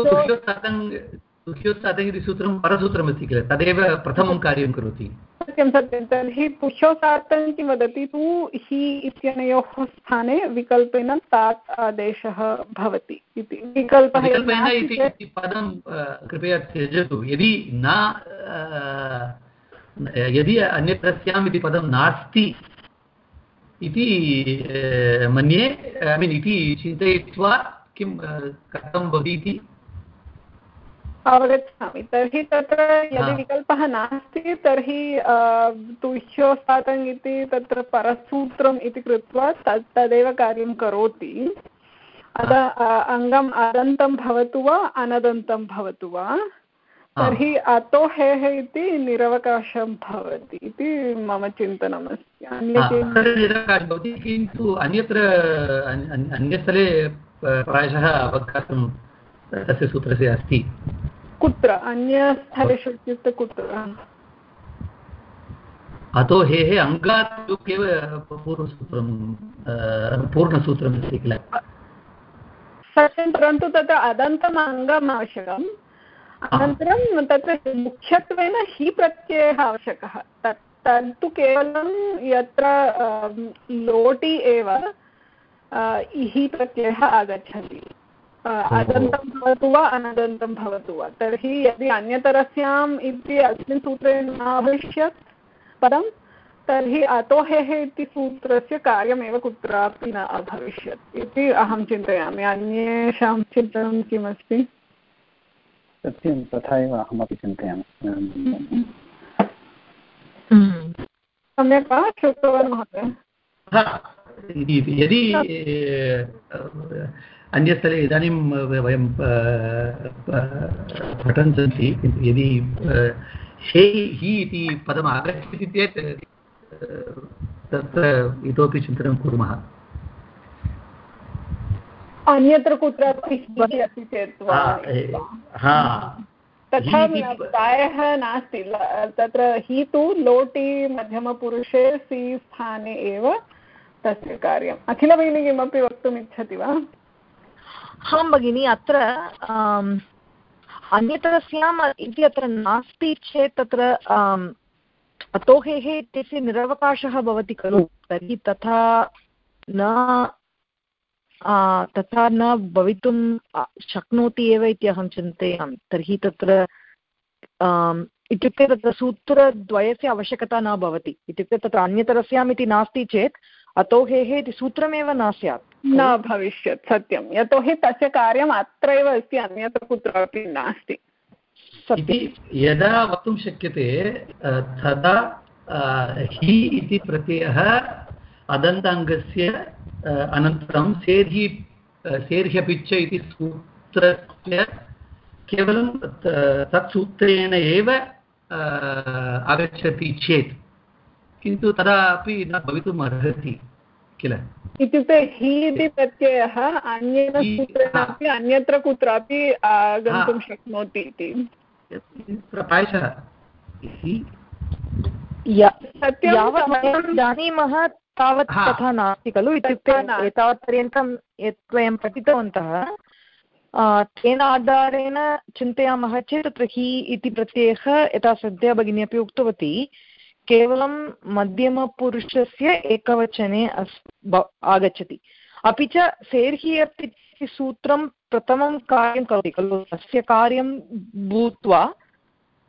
[SPEAKER 2] सूत्रं परसूत्रमस्ति किल? तदेव प्रथमं कार्यं करोति।
[SPEAKER 1] सत्यं सत्यं तर्हि पुष्योसार्थं किं वदति तु हि इत्यनयोः स्थाने विकल्पेन तात् आदेशः भवति इति। विकल्पः
[SPEAKER 2] इति पदं कृपया त्यजतु। यदि न यदि अन्यत्रस्याम् इति पदं नास्ति इति मन्ये ऐ मीन् इति चिन्तयित्वा किं कथं भवति इति
[SPEAKER 1] अवगच्छामि। तर्हि तत्र यदि विकल्पः नास्ति तर्हि तुह्योस्तातङ् इति तत्र परसूत्रम् इति कृत्वा तत् तदेव कार्यं करोति। अद अङ्गम् अदन्तं भवतु वा अनदन्तं भवतु वा? तर्हि अतो हेः इति निरवकाशं भवति इति मम चिन्तनमस्ति।
[SPEAKER 2] अन्य किन्तु अन्यत्र अन्यस्थले प्रायशः अवकाशं तस्य सूत्रस्य अस्ति।
[SPEAKER 1] कुत्र अन्यस्थलेषु इत्युक्ते कुत्र?
[SPEAKER 2] अतो हेः अङ्गात् एव पूर्वसूत्रं पूर्णसूत्रम् अस्ति किल?
[SPEAKER 1] सत्यं परन्तु तत्र अदन्तम् अङ्गम् आवश्यकम्। अनन्तरं तत्र मुख्यत्वेन हि प्रत्ययः आवश्यकः। तत् तत्तु केवलं यत्र लोटि एव इहि प्रत्ययः आगच्छति। अदन्तं भवतु वा अनदन्तं भवतु वा? तर्हि यदि अन्यतरस्याम् इति अस्मिन् सूत्रे न अभविष्यत् परं तर्हि अतोहेः इति सूत्रस्य कार्यमेव कुत्रापि न अभविष्यत् इति अहं चिन्तयामि। अन्येषां चिन्तनं किमस्ति?
[SPEAKER 4] सत्यं तथा एव अहमपि चिन्तयामि।
[SPEAKER 1] सम्यक् वा श्रुतवान् महोदय?
[SPEAKER 2] यदि अन्यस्थले इदानीं वयं पठन् सन्ति किन्तु यदि हे हि इति पदम् आगच्छति चेत् तत्र इतोपि चिन्तनं कुर्मः।
[SPEAKER 1] अन्यत्र कुत्रापि अस्ति चेत् तथा प्रायः नास्ति। तत्र हि तु लोटि मध्यमपुरुषे सि स्थाने एव तस्य कार्यम्। अखिलभगिनी किमपि वक्तुम् इच्छति वा?
[SPEAKER 5] आं भगिनि, अत्र अन्यतरस्याम् इति अत्र नास्ति चेत् तत्र अतोहेः इत्यस्य निरवकाशः भवति खलु, तर्हि तथा न तथा न भवितुं शक्नोति एव इति अहं चिन्तयामि। तर्हि तत्र इत्युक्ते तत्र सूत्रद्वयस्य आवश्यकता न भवति। इत्युक्ते तत्र अन्यतरस्याम् इति नास्ति चेत्, अतोहेः इति सूत्रमेव न स्यात्।
[SPEAKER 1] न भविष्यत् सत्यं। यतोहि तस्य कार्यम् अत्रैव अस्ति अन्यत्र कुत्रापि नास्ति।
[SPEAKER 2] यदा वक्तुं शक्यते तदा हि इति प्रत्ययः अदन्ताङ्गस्य अनन्तरं सेर्हि सेर्ह्यपिच्च इति सूत्रस्य केवलं त- तत् सूत्रेण एव आगच्छति चेत्। किन्तु तदापि न भवितुम् अर्हति किल?
[SPEAKER 1] इत्युक्ते हि इति प्रत्ययः अन्येन सूत्रेणापि अन्यत्र कुत्रापि आगन्तुं शक्नोति इति।
[SPEAKER 2] प्रायशः हि
[SPEAKER 5] या-
[SPEAKER 1] सत्यं
[SPEAKER 5] यावत् वयं जानीमः तावत् तथा नास्ति खलु। इत्युक्ते। एतावत्पर्यन्तं यत् वयं पठितवन्तः तेन आधारेण चिन्तयामः चेत् तत्र हि इति प्रत्ययः यथा श्रद्धया भगिनी अपि उक्तवती। केवलं मध्यमपुरुषस्य एकवचने अस् आगच्छति। अपि च सेर्हि अपि सूत्रं प्रथमं कार्यं करोति खलु? तस्य कार्यं भूत्वा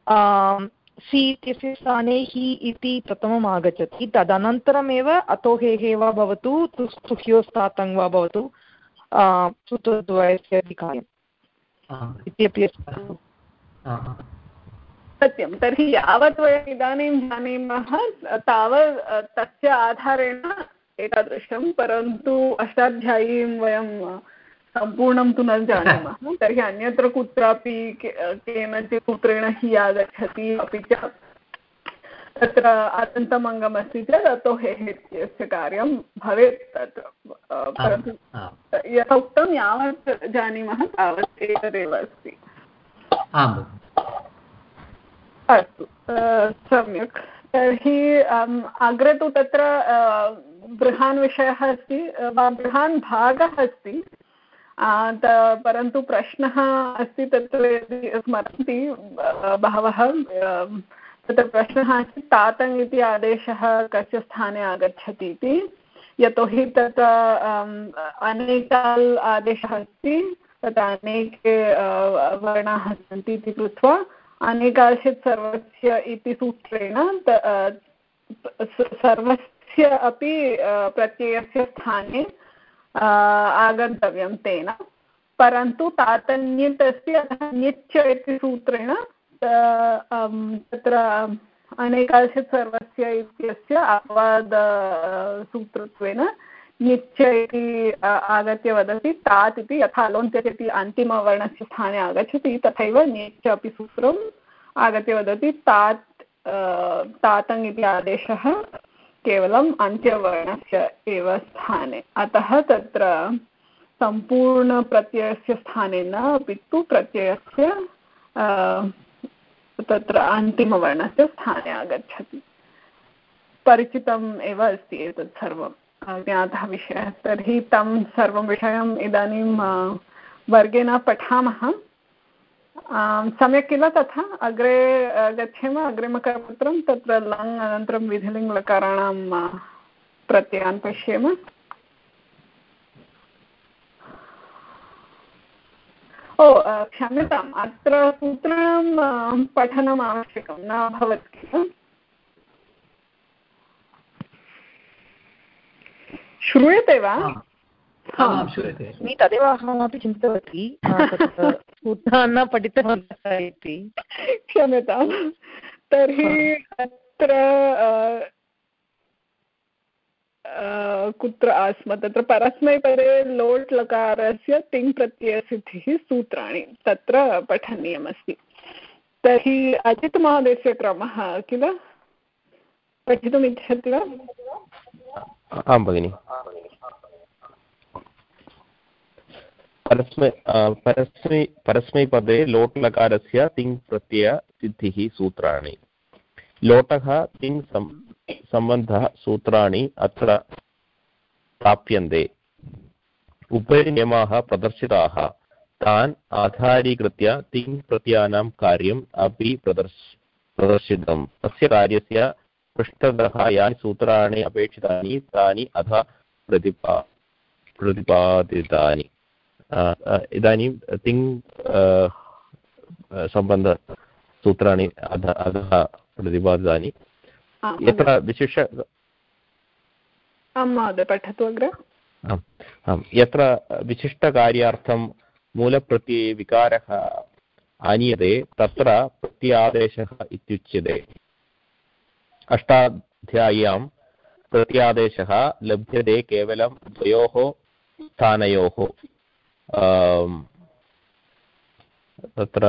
[SPEAKER 5] सि इत्यस्य स्थाने हि इति प्रथमम् आगच्छति। तदनन्तरमेव अतोहेः वा भवतु तुह्योस्तातङ् वा भवतु सूत्रद्वयस्य अपि कार्यम्
[SPEAKER 2] आम्.
[SPEAKER 5] इत्यपि अस्ति।
[SPEAKER 1] सत्यं। तर्हि यावत् वयम् इदानीं जानीमः तावत् तस्य आधारेण एतादृशं परन्तु अष्टाध्यायीं वयं सम्पूर्णं तु न जानीमः। <laughs> तर्हि अन्यत्र कुत्रापि केनचित् सूत्रेण हि आगच्छति अपि च तत्र अत्यन्तमङ्गमस्ति चेत् अतो हेः इत्यस्य कार्यं भवेत् तत्र परन्तु. यथा उक्तं यावत् जानीमः तावत् एतदेव अस्ति।
[SPEAKER 2] आम्
[SPEAKER 1] अस्तु सम्यक्। तर्हि अग्रे तु तत्र बृहान् विषयः अस्ति वा बृहान् भागः अस्ति परन्तु प्रश्नः अस्ति तत्र यदि स्मरन्ति बहवः तत्र प्रश्नः अस्ति, तातङ् इति आदेशः कस्य स्थाने आगच्छति इति। यतोहि तत्र अनेकाल् आदेशः अस्ति, तत्र अनेके वर्णाः सन्ति इति कृत्वा अनेकाशित् सर्वस्य इति सूत्रेण सर्वस्य अपि प्रत्ययस्य स्थाने आगन्तव्यं तेन। परन्तु तातन्यत् अस्ति इति सूत्रेण तत्र अनेकाशित् सर्वस्य इत्यस्य अपवाद निच्च इति आगत्य वदति तात् इति यथा लोन्त्यत् इति अन्तिमवर्णस्य स्थाने आगच्छति तथैव निच् अपि सूत्रम् आगत्य वदति तात् तातङ् इति आदेशः केवलम् अन्त्यवर्णस्य एव स्थाने। अतः तत्र सम्पूर्णप्रत्ययस्य स्थाने न अपि तु प्रत्ययस्य तत्र अन्तिमवर्णस्य स्थाने आगच्छति। परिचितम् एव अस्ति एतत् सर्वं अ, ज्ञातः विषयः तर्हि तं सर्वं विषयम् इदानीं वर्गे न पठामः। सम्यक् किल तथा? अग्रे गच्छेम अग्रिमकरपत्रं तत्र लङ् अनन्तरं विधिलिङ्गलकाराणां अ, प्रत्ययान् पश्येम। ओ क्षम्यताम् अत्र सूत्राणां पठनम् आवश्यकं न अभवत् किल? श्रूयते वा?
[SPEAKER 5] तदेव अहमपि चिन्तितवती <laughs> न पठितवन्तः इति.
[SPEAKER 1] क्षम्यताम् तर्हि अत्र कुत्र आस्म तत्र परस्मैपदे लोट् लकारस्य तिङ् प्रत्ययसिद्धिः सूत्राणि तत्र पठनीयमस्ति. तर्हि अजित् महोदयस्य क्रमः किल? पठितुम् इच्छति वा?
[SPEAKER 6] आं भगिनि। परस्मै परस्मै, परस्मैपदे लोट्लकारस्य तिङ् प्रत्ययसिद्धिः सूत्राणि। लोटः तिङ् सम्बन्धः सूत्राणि अत्र प्राप्यन्ते। उपरि नियमाः प्रदर्शिताः। तान् आधारीकृत्य तिङ् कार्यम् अपि प्रदर्श प्रदर्शितं तस्य कार्यस्य पृष्ठतः यानि सूत्राणि अपेक्षितानि तानि अधः प्रतिपा प्रतिपादितानि। इदानीं तिङ् सम्बन्धसूत्राणि अध अधः प्रतिपादितानि। यत्र विशिष्य
[SPEAKER 1] पठतु अग्रे।
[SPEAKER 6] आम् आम्। यत्र विशिष्टकार्यार्थं मूलप्रत्यये विकारः आनीयते तत्र प्रत्यादेशः इत्युच्यते। अष्टाध्याय्यां प्रत्यादेशः लभ्यते केवलं द्वयोः स्थानयोः तत्र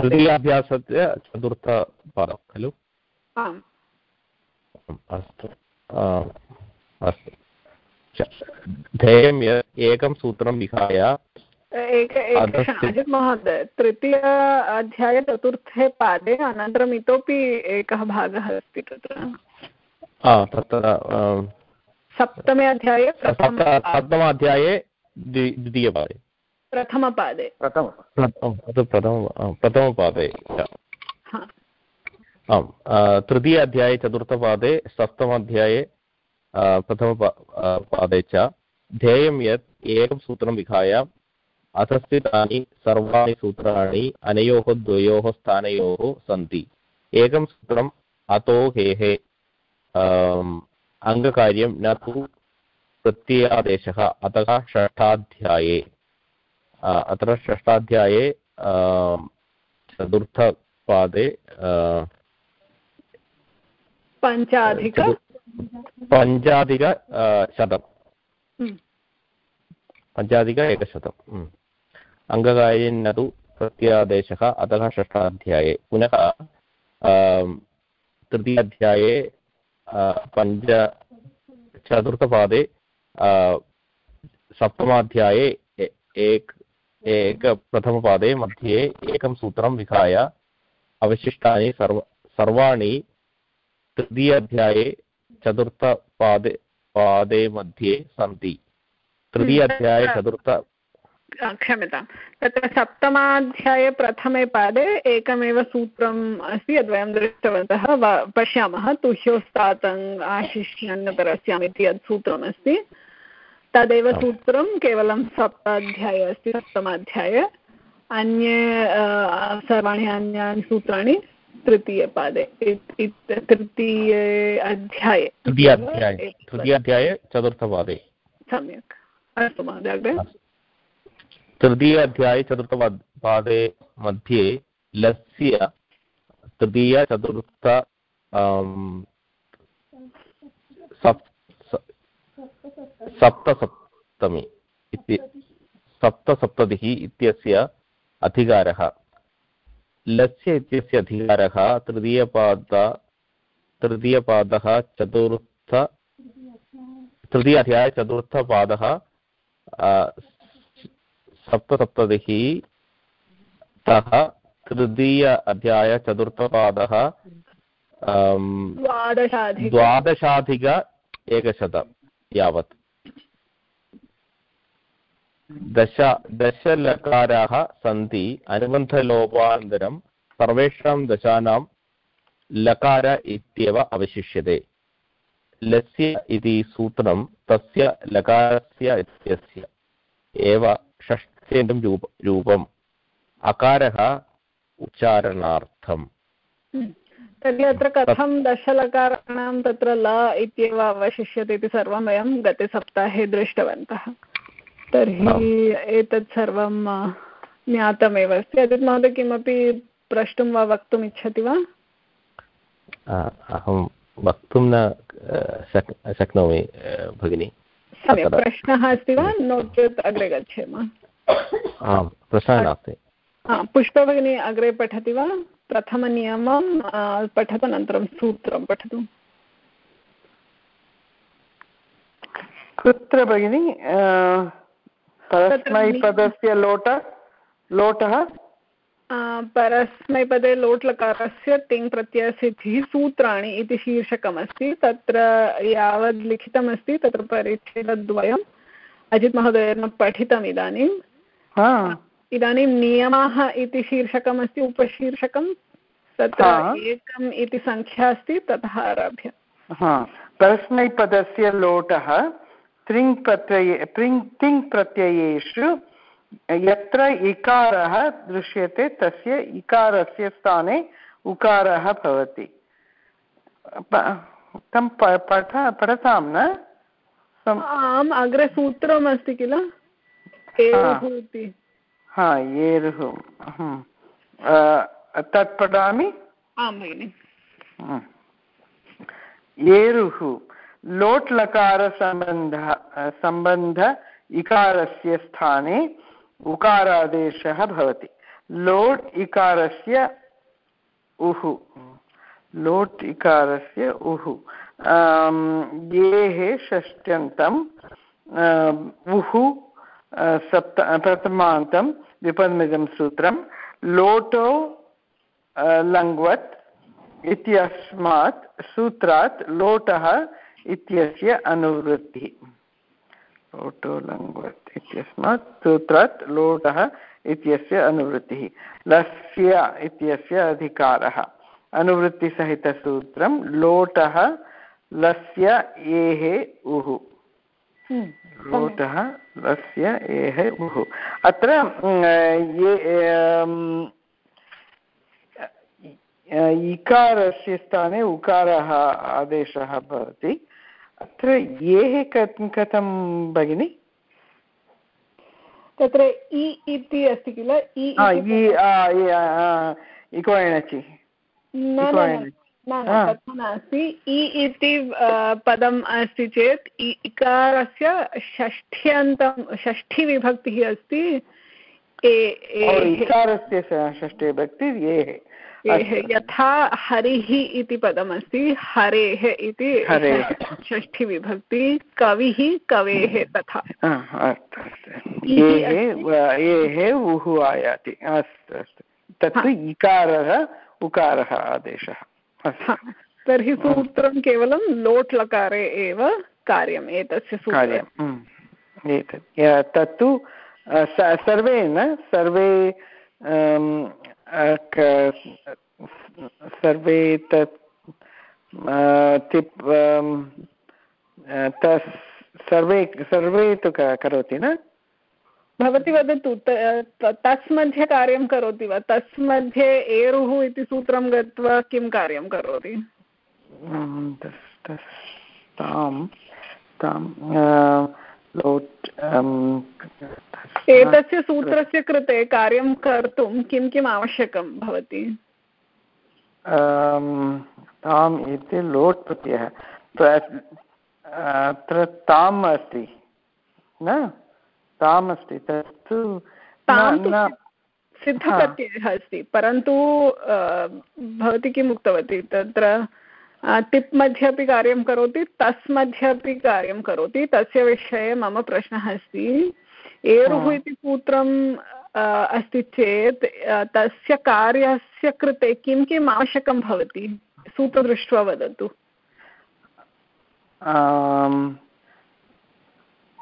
[SPEAKER 6] तृतीयाभ्यासस्य चतुर्थपादं। खलु? अस्तु। अस्तु। ध्येयं यत् एकं सूत्रं विहाय
[SPEAKER 1] अजित् महोदय तृतीय अध्याय चतुर्थे पादे अनन्तरम् इतोपि एकः भागः अस्ति तत्र।
[SPEAKER 6] तत्र
[SPEAKER 1] सप्तमे अध्याये
[SPEAKER 6] सप्तमाध्याये द्वितीयपादे।
[SPEAKER 1] प्रथमपादे
[SPEAKER 6] प्रथम। प्रथम प्रथमपादे आम् तृतीय अध्याये चतुर्थपादे सप्तमाध्याये प्रथमपादे च। ध्येयं यत् एकं सूत्रं विहाय अधस्थितानि सर्वाणि सूत्राणि अनयोः द्वयोः स्थानयोः सन्ति। एकं सूत्रम् अतो हेः अङ्गकार्यं न तु प्रत्ययादेशः अतः षष्ठाध्याये। अत्र षष्ठाध्याये चतुर्थपादे
[SPEAKER 1] पञ्चाधिक
[SPEAKER 6] पञ्चाधिक शतं पञ्चाधिक एकशतम् अङ्गकार्यं न तु प्रत्यादेशः। अतः षष्ठाध्याये पुनः तृतीयाध्याये पञ्च चतुर्थपादे सप्तमाध्याये एक एक प्रथमपादे मध्ये एकं सूत्रं विहाय अवशिष्टानि सर्व सर्वाणि तृतीयाध्याये चतुर्थपादे पादे मध्ये सन्ति। तृतीयाध्याये चतुर्थ
[SPEAKER 1] क्षम्यतां तत्र सप्तमाध्याये प्रथमे पादे एकमेव सूत्रम् अस्ति यद्वयं दृष्टवन्तः पश्यामः तुह्योस्तातङ् आशिष्यन्नतरस्याम् इति यत् सूत्रमस्ति। तदेव सूत्रं केवलं सप्ताध्याये अस्ति सप्तमाध्याये। अन्ये सर्वाणि अन्यानि सूत्राणि तृतीयपादे तृतीये अध्याये।
[SPEAKER 6] तृतीयाध्याये तृतीयाध्याये चतुर्थपादे।
[SPEAKER 1] सम्यक्। अस्तु महोदय अग्रे
[SPEAKER 6] तृतीय अध्याये चतुर्थपादे मध्ये लस्य तृतीय चतुर्थ सप्तसप्तमी इति, सप्तसप्ततिः इत्यस्य अधिकारः। लस्य इत्यस्य अधिकारः तृतीयपाद, तृतीयपादः चतुर्थ, तृतीय अध्याये चतुर्थपादः सप्तसप्ततिः तः तृतीय अध्याय चतुर्थपादः द्वादशाधिक एकशतं यावत्। दश दशलकाराः सन्ति अनुबन्धलोपानन्तरं सर्वेषां दशानां लकार इत्येव अवशिष्यते। लस्य इति सूत्रं तस्य लकारस्य इत्यस्य। एव षष्ठ्यन्तं रूप रूपम्। अकारः उच्चारणार्थम्।
[SPEAKER 1] तर्हि अत्र कथं दशलकाराणां तत्र ल इत्येव अवशिष्यते इति सर्वं वयं गते सप्ताहे दृष्टवन्तः। तर्हि एतत् सर्वं ज्ञातमेव अस्ति। अजित् महोदय किमपि प्रष्टुं वा वक्तुम् इच्छति वा?
[SPEAKER 6] अहं वक्तुं न शक्नोमि भगिनि।
[SPEAKER 1] सम्यक् प्रश्नः अस्ति वा? नो चेत् अग्रे गच्छेम।
[SPEAKER 6] आम् प्रश्नः नास्ति
[SPEAKER 1] पुष्पभगिनी अग्रे पठति वा? प्रथमनियमं पठतु अनन्तरं सूत्रं पठतु।
[SPEAKER 7] कुत्र भगिनि परस्मैपदस्य लोट लोटः?
[SPEAKER 1] परस्मैपदे लोट् लकारस्य तिङ् प्रत्ययसिद्धिः सूत्राणि इति शीर्षकमस्ति। तत्र यावद् लिखितमस्ति तत्र परिच्छेदद्वयम्। अजित् महोदयेन पठितम् इदानीम् इदानीं नियमाः इति शीर्षकमस्ति उपशीर्षकं तत्र एकम् इति सङ्ख्या अस्ति ततः आरभ्य।
[SPEAKER 7] परस्मैपदस्य लोटः त्रिङ् प्रत्यये त्रिङ् तिङ् प्रत्ययेषु यत्र इकारः दृश्यते तस्य इकारस्य स्थाने उकारः भवति। तं पठ पठतां न?
[SPEAKER 1] आम् अग्रे सूत्रमस्ति किल?
[SPEAKER 7] हा। एरुः तत् पठामि?
[SPEAKER 1] आं भगिनि।
[SPEAKER 7] एरुः लोट् लकारसम्बन्धः सम्बन्ध इकारस्य स्थाने उकारादेशः भवति। लोट् इकारस्य उः। लोट् इकारस्य उः। येः षष्ट्यन्तम् उः। सप्त प्रथमान्तं विपन्मिदं सूत्रं लोटो लङ्वत् इत्यस्मात् सूत्रात् लोटः इत्यस्य अनुवृत्तिः लोटो लङ्वत् इत्यस्मात् सूत्रात् लोटः इत्यस्य अनुवृत्तिः लस्य इत्यस्य अधिकारः अनुवृत्तिसहितसूत्रं लोटः लस्य एः उः लोटः लस्य एः उः। अत्र ये इकारस्य स्थाने उकारः आदेशः भवति। अत्र येः कथं भगिनि?
[SPEAKER 1] तत्र इ इति अस्ति किल?
[SPEAKER 7] इ इकोयणचि।
[SPEAKER 1] न तथा नास्ति। इ इति पदम् अस्ति चेत् इकारस्य षष्ठ्यन्तं षष्ठीविभक्तिः अस्ति।
[SPEAKER 7] इकारस्य षष्ठीविभक्तिः येः।
[SPEAKER 1] यथा हरिः इति पदमस्ति हरेः इति षष्ठीविभक्ति कविः कवेः तथा।
[SPEAKER 7] एः उः आयाति। अस्तु अस्तु। तत्तु इकारः उकारः आदेशः।
[SPEAKER 1] तर्हि सूत्रं केवलं लोट् लकारे एव कार्यम् एतस्य
[SPEAKER 7] कार्यम् एतत्। तत्तु सर्वे न सर्वे सर्वे तत् तिप् तस् सर्वे सर्वे तु करोति न?
[SPEAKER 1] भवती वदतु तस् मध्ये कार्यं करोति वा? तस् मध्ये एरुः इति सूत्रं गत्वा किं कार्यं करोति?
[SPEAKER 7] तां तां
[SPEAKER 1] एतस्य सूत्रस्य कृते कार्यं कर्तुं किं किम् आवश्यकं भवति?
[SPEAKER 7] ताम् इति लोट् प्रत्ययः। अत्र ताम् अस्ति न? ताम् अस्ति तत्तु
[SPEAKER 1] सिद्धप्रत्ययः अस्ति परन्तु भवती किम् उक्तवती? तत्र टिप् मध्ये अपि कार्यं करोति तस् मध्ये अपि कार्यं करोति तस्य विषये मम प्रश्नः अस्ति। एरुः इति सूत्रम् अस्ति चेत् तस्य कार्यस्य कृते किं किम् आवश्यकं भवति? सूत्र दृष्ट्वा वदतु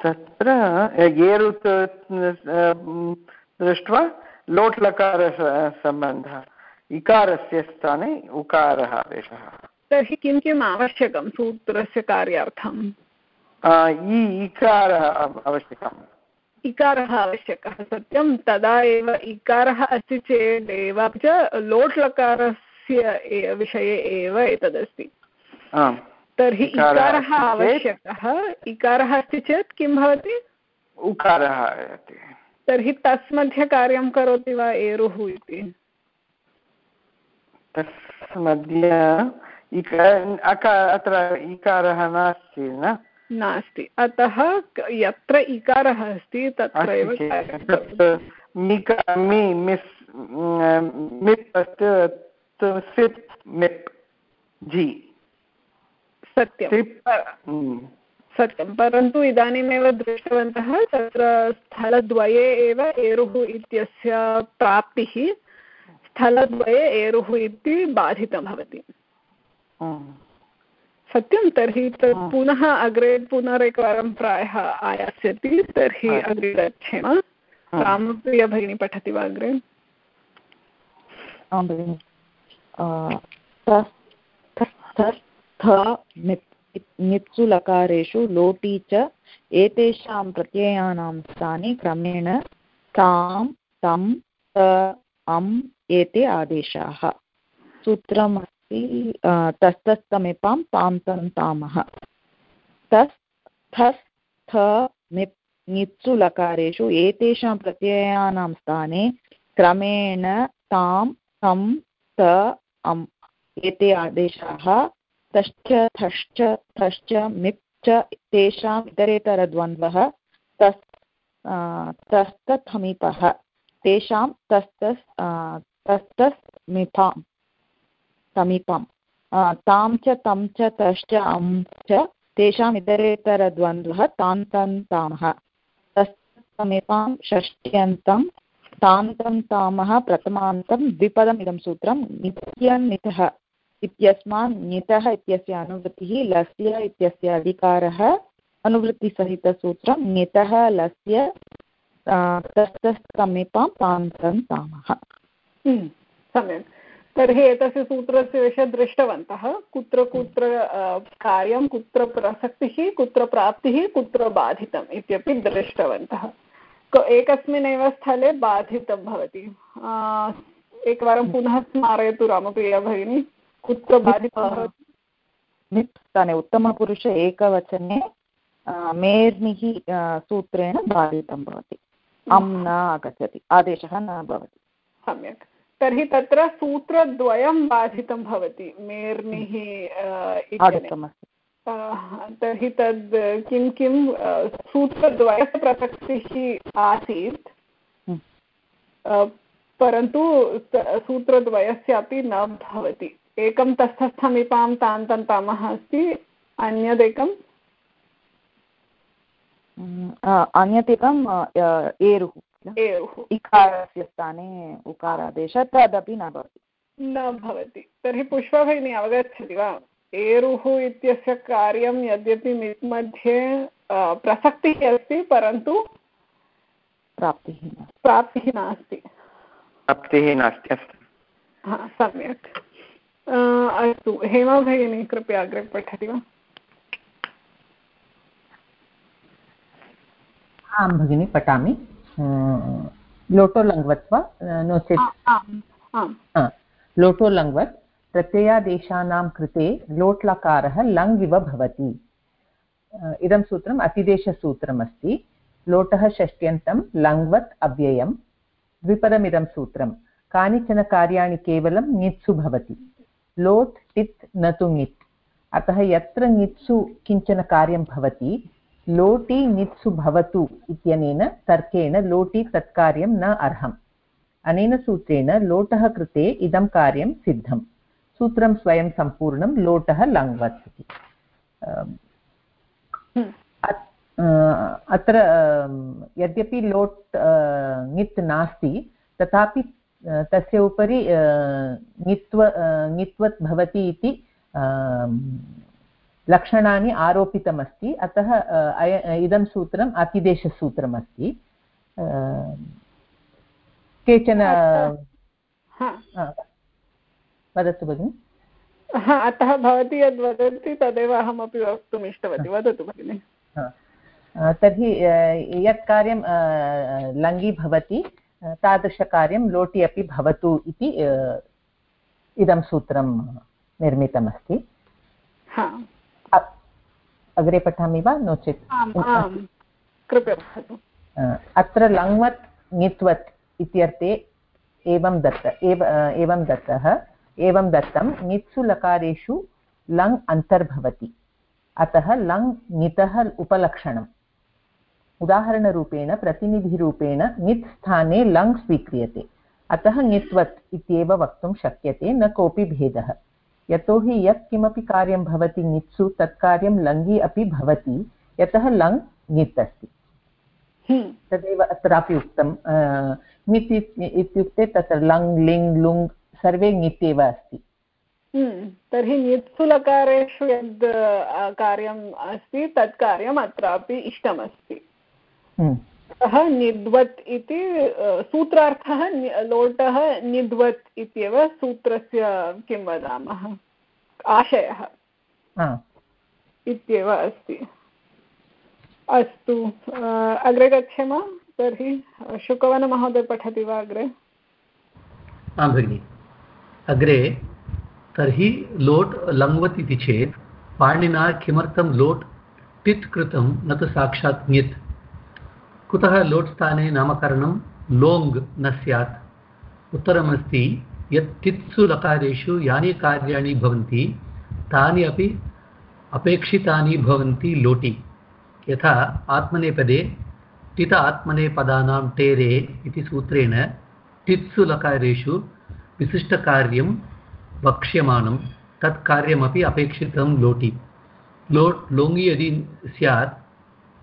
[SPEAKER 7] तत्र एरुत् दृष्ट्वा लोट् लकारसम्बन्धः इकारस्य स्थाने उकारः आदेशः।
[SPEAKER 1] तर्हि किं किम् आवश्यकं सूत्रस्य कार्यार्थम्?
[SPEAKER 7] इकारः आवश्यकम्
[SPEAKER 1] इकारः आवश्यकः सत्यं? तदा एव इकारः अस्ति चेदेव अपि च लोट् लकारस्य विषये एव एतदस्ति। तर्हि इकारः आवश्यकः। इकारः अस्ति चेत् किं भवति?
[SPEAKER 7] उकारः आयाति।
[SPEAKER 1] तर्हि तस् मध्ये कार्यं करोति वा एरुः इति?
[SPEAKER 7] तस् मध्ये अत्र इकारः नास्ति न?
[SPEAKER 1] नास्ति। अतः यत्र इकारः अस्ति तत्रैव
[SPEAKER 7] सिप्
[SPEAKER 1] जि। सत्यं सत्यं परन्तु इदानीमेव दृष्टवन्तः तत्र स्थलद्वये एव एरुः इत्यस्य प्राप्तिः स्थलद्वये एरुः इति बाधितं भवति। सत्यं तर्हि तत् पुनः अग्रे पुनरेकवारं प्रायः आयास्यति तर्हि अग्रे गच्छेम। रामप्रिया भगिनी पठति वा अग्रे?
[SPEAKER 3] आं भगिनि नित्सु लकारेषु लोटि च एतेषां प्रत्ययानां स्थाने क्रमेण तां, तं, त अम् एते आदेशाः। सूत्रम् अस्ति तस्तस्तमिपां तां, तं, तामः। तस्, थस्, थ निप् नित्सु लकारेषु एतेषां प्रत्ययानां स्थाने क्रमेण तां, तं, त अम् एते आदेशाः तश्च, थश्च थश्च मिप् च तेषाम् इतरेतरद्वन्द्वः, तस् तस्तथमीपः, तेषां तस्तस् तस्तस्मिपां समीपं तां च, तं च, तश्च अं च, तेषाम् इतरेतरद्वन्द्वः तान्तं तामः तस्तमीपां षष्ट्यन्तं तान्तं तामः, प्रथमान्तं द्विपदम् इदं सूत्रं नित्यन्नितः। इत्यस्मान् नितः इत्यस्य अनुवृत्तिः लस्य इत्यस्य अधिकारः, अनुवृत्तिसहितसूत्रं नितः लस्य तस्तसमीपां तान्तं तामः।
[SPEAKER 1] सम्यक्। तर्हि एतस्य सूत्रस्य विषये दृष्टवन्तः। कुत्र कुत्र कार्यं, कुत्र प्रसक्तिः, कुत्र प्राप्तिः, कुत्र बाधितम् इत्यपि दृष्टवन्तः। एकस्मिन्नेव स्थले बाधितं भवति। एकवारं पुनः स्मारयतु रामप्रिया भगिनी। कुत्र बाधितं भवति
[SPEAKER 3] मित् स्थाने उत्तमपुरुष एकवचने मेर्निः सूत्रेण बाधितं भवति। अं न आगच्छति आदेशः न भवति।
[SPEAKER 1] सम्यक्। तर्हि तत्र सूत्रद्वयं बाधितं भवति मेर्निः
[SPEAKER 3] आगतमस्ति।
[SPEAKER 1] तर्हि तद् किं किं सूत्रद्वयस्य प्रसक्तिः आसीत्। परन्तु सूत्रद्वयस्यापि न भवति। एकं तस्थस्थमीपां तान्तन्तामः अस्ति अन्यदेकम्
[SPEAKER 3] अन्यत् एकम् एरुः
[SPEAKER 1] एरुः।
[SPEAKER 3] इकारस्य स्थाने उकारादेशः तदपि न भवति।
[SPEAKER 1] न भवति। तर्हि पुष्पभगिनी अवगच्छति वा? एरुः इत्यस्य कार्यं यद्यपि मित् मध्ये प्रसक्तिः अस्ति परन्तु
[SPEAKER 3] प्राप्तिः
[SPEAKER 1] प्राप्तिः नास्ति।
[SPEAKER 7] प्राप्तिः नास्ति अस्तु।
[SPEAKER 1] हा सम्यक्। अस्तु। हेमा भगिनी कृपया अग्रे पठति वा?
[SPEAKER 8] आं भगिनि पठामि। लोटो लङ्घ्वत् वा? नो चेत् लोटो लङ्घ्वत् प्रत्ययादेशानां कृते लोट् लकारः लङ् इव भवति। इदं सूत्रम् अतिदेशसूत्रमस्ति। लोटः षष्ट्यन्तं लङ्वत् अव्ययं द्विपदमिदं सूत्रं कानिचन कार्याणि केवलं ङित्सु भवति। लोट् टित् न तु ङित् अतः यत्र ङित्सु किंचन कार्यं भवति लोटि ङित्सु भवतु इत्यनेन तर्केण लोटि तत्कार्यं न अर्हम्। अनेन सूत्रेण लोटः कृते इदं कार्यं सिद्धं सूत्रं स्वयं सम्पूर्णं लोटः लङ्वत् इति अत्र यद्यपि लोट् ङित् नास्ति तथापि तस्य उपरि ङित्व ङित्वत् भवति इति लक्षणानि आरोपितमस्ति। अतः इदं सूत्रम् अतिदेशसूत्रमस्ति। केचन वदतु भगिनि।
[SPEAKER 1] अतः भवती यद् वदति तदेव अहमपि वक्तुम् इष्टवती। वदतु भगिनि।
[SPEAKER 8] तर्हि यत् कार्यं लङ्घि भवति तादृशकार्यं लोटि अपि भवतु इति इदं सूत्रं निर्मितमस्ति। अग्रे पठामि वा? नो चेत्। अत्र लङ्वत् ङित्वत् इत्यर्थे एवं दत्त एव एवं दत्तः। एवं दत्तं ङित्सु लकारेषु लङ् अन्तर्भवति। अतः लङ् ङितः उपलक्षणम्। उदाहरणरूपेण प्रतिनिधिरूपेण ङित् स्थाने लङ् स्वीक्रियते। अतः ङित्वत् इत्येव वक्तुं शक्यते न कोऽपि भेदः। यतोहि यत् किमपि कार्यं भवति ङित्सु तत् कार्यं लङ्घि अपि भवति यतः लङ् ङित् अस्ति
[SPEAKER 1] हम्म,
[SPEAKER 8] तदेव अत्रापि उक्तं ङित् इत्युक्ते तत्र लङ् लिङ् लुङ् सर्वे ङित् एव अस्ति।
[SPEAKER 1] हम्म, तर्हि नित्सु लकारेषु यद् कार्यम् अस्ति तत् कार्यम् अत्रापि इष्टमस्ति। अतः निद्वत् इति सूत्रार्थः लोटः निद्वत् इत्येव सूत्रस्य किं वदामः? आशयः इत्येव अस्ति। अस्तु अग्रे गच्छेम तर्हि शुकवनमहोदय पठति वा अग्रे?
[SPEAKER 2] आं भगिनि अग्रे तर्हि लोट् लङ्वत् इति चेत् पाणिना किमर्थं लोट् टित् कृतं न तु साक्षात् ङित्। कुतः लोट् स्थाने नामकरणं लोङ् न स्यात्। उत्तरमस्ति, यत् तित्सु लकारेषु यानि कार्याणि भवन्ति, तानि अपि अपेक्षितानि भवन्ति लोटि। यथा आत्मनेपदे टित आत्मनेपदानां टेरे इति सूत्रेण टित्सु लकारेषु विशिष्टकार्यं वक्ष्यमाणं तत् कार्यमपि अपेक्षितं लोटि। लोट् लोङि यदि स्यात्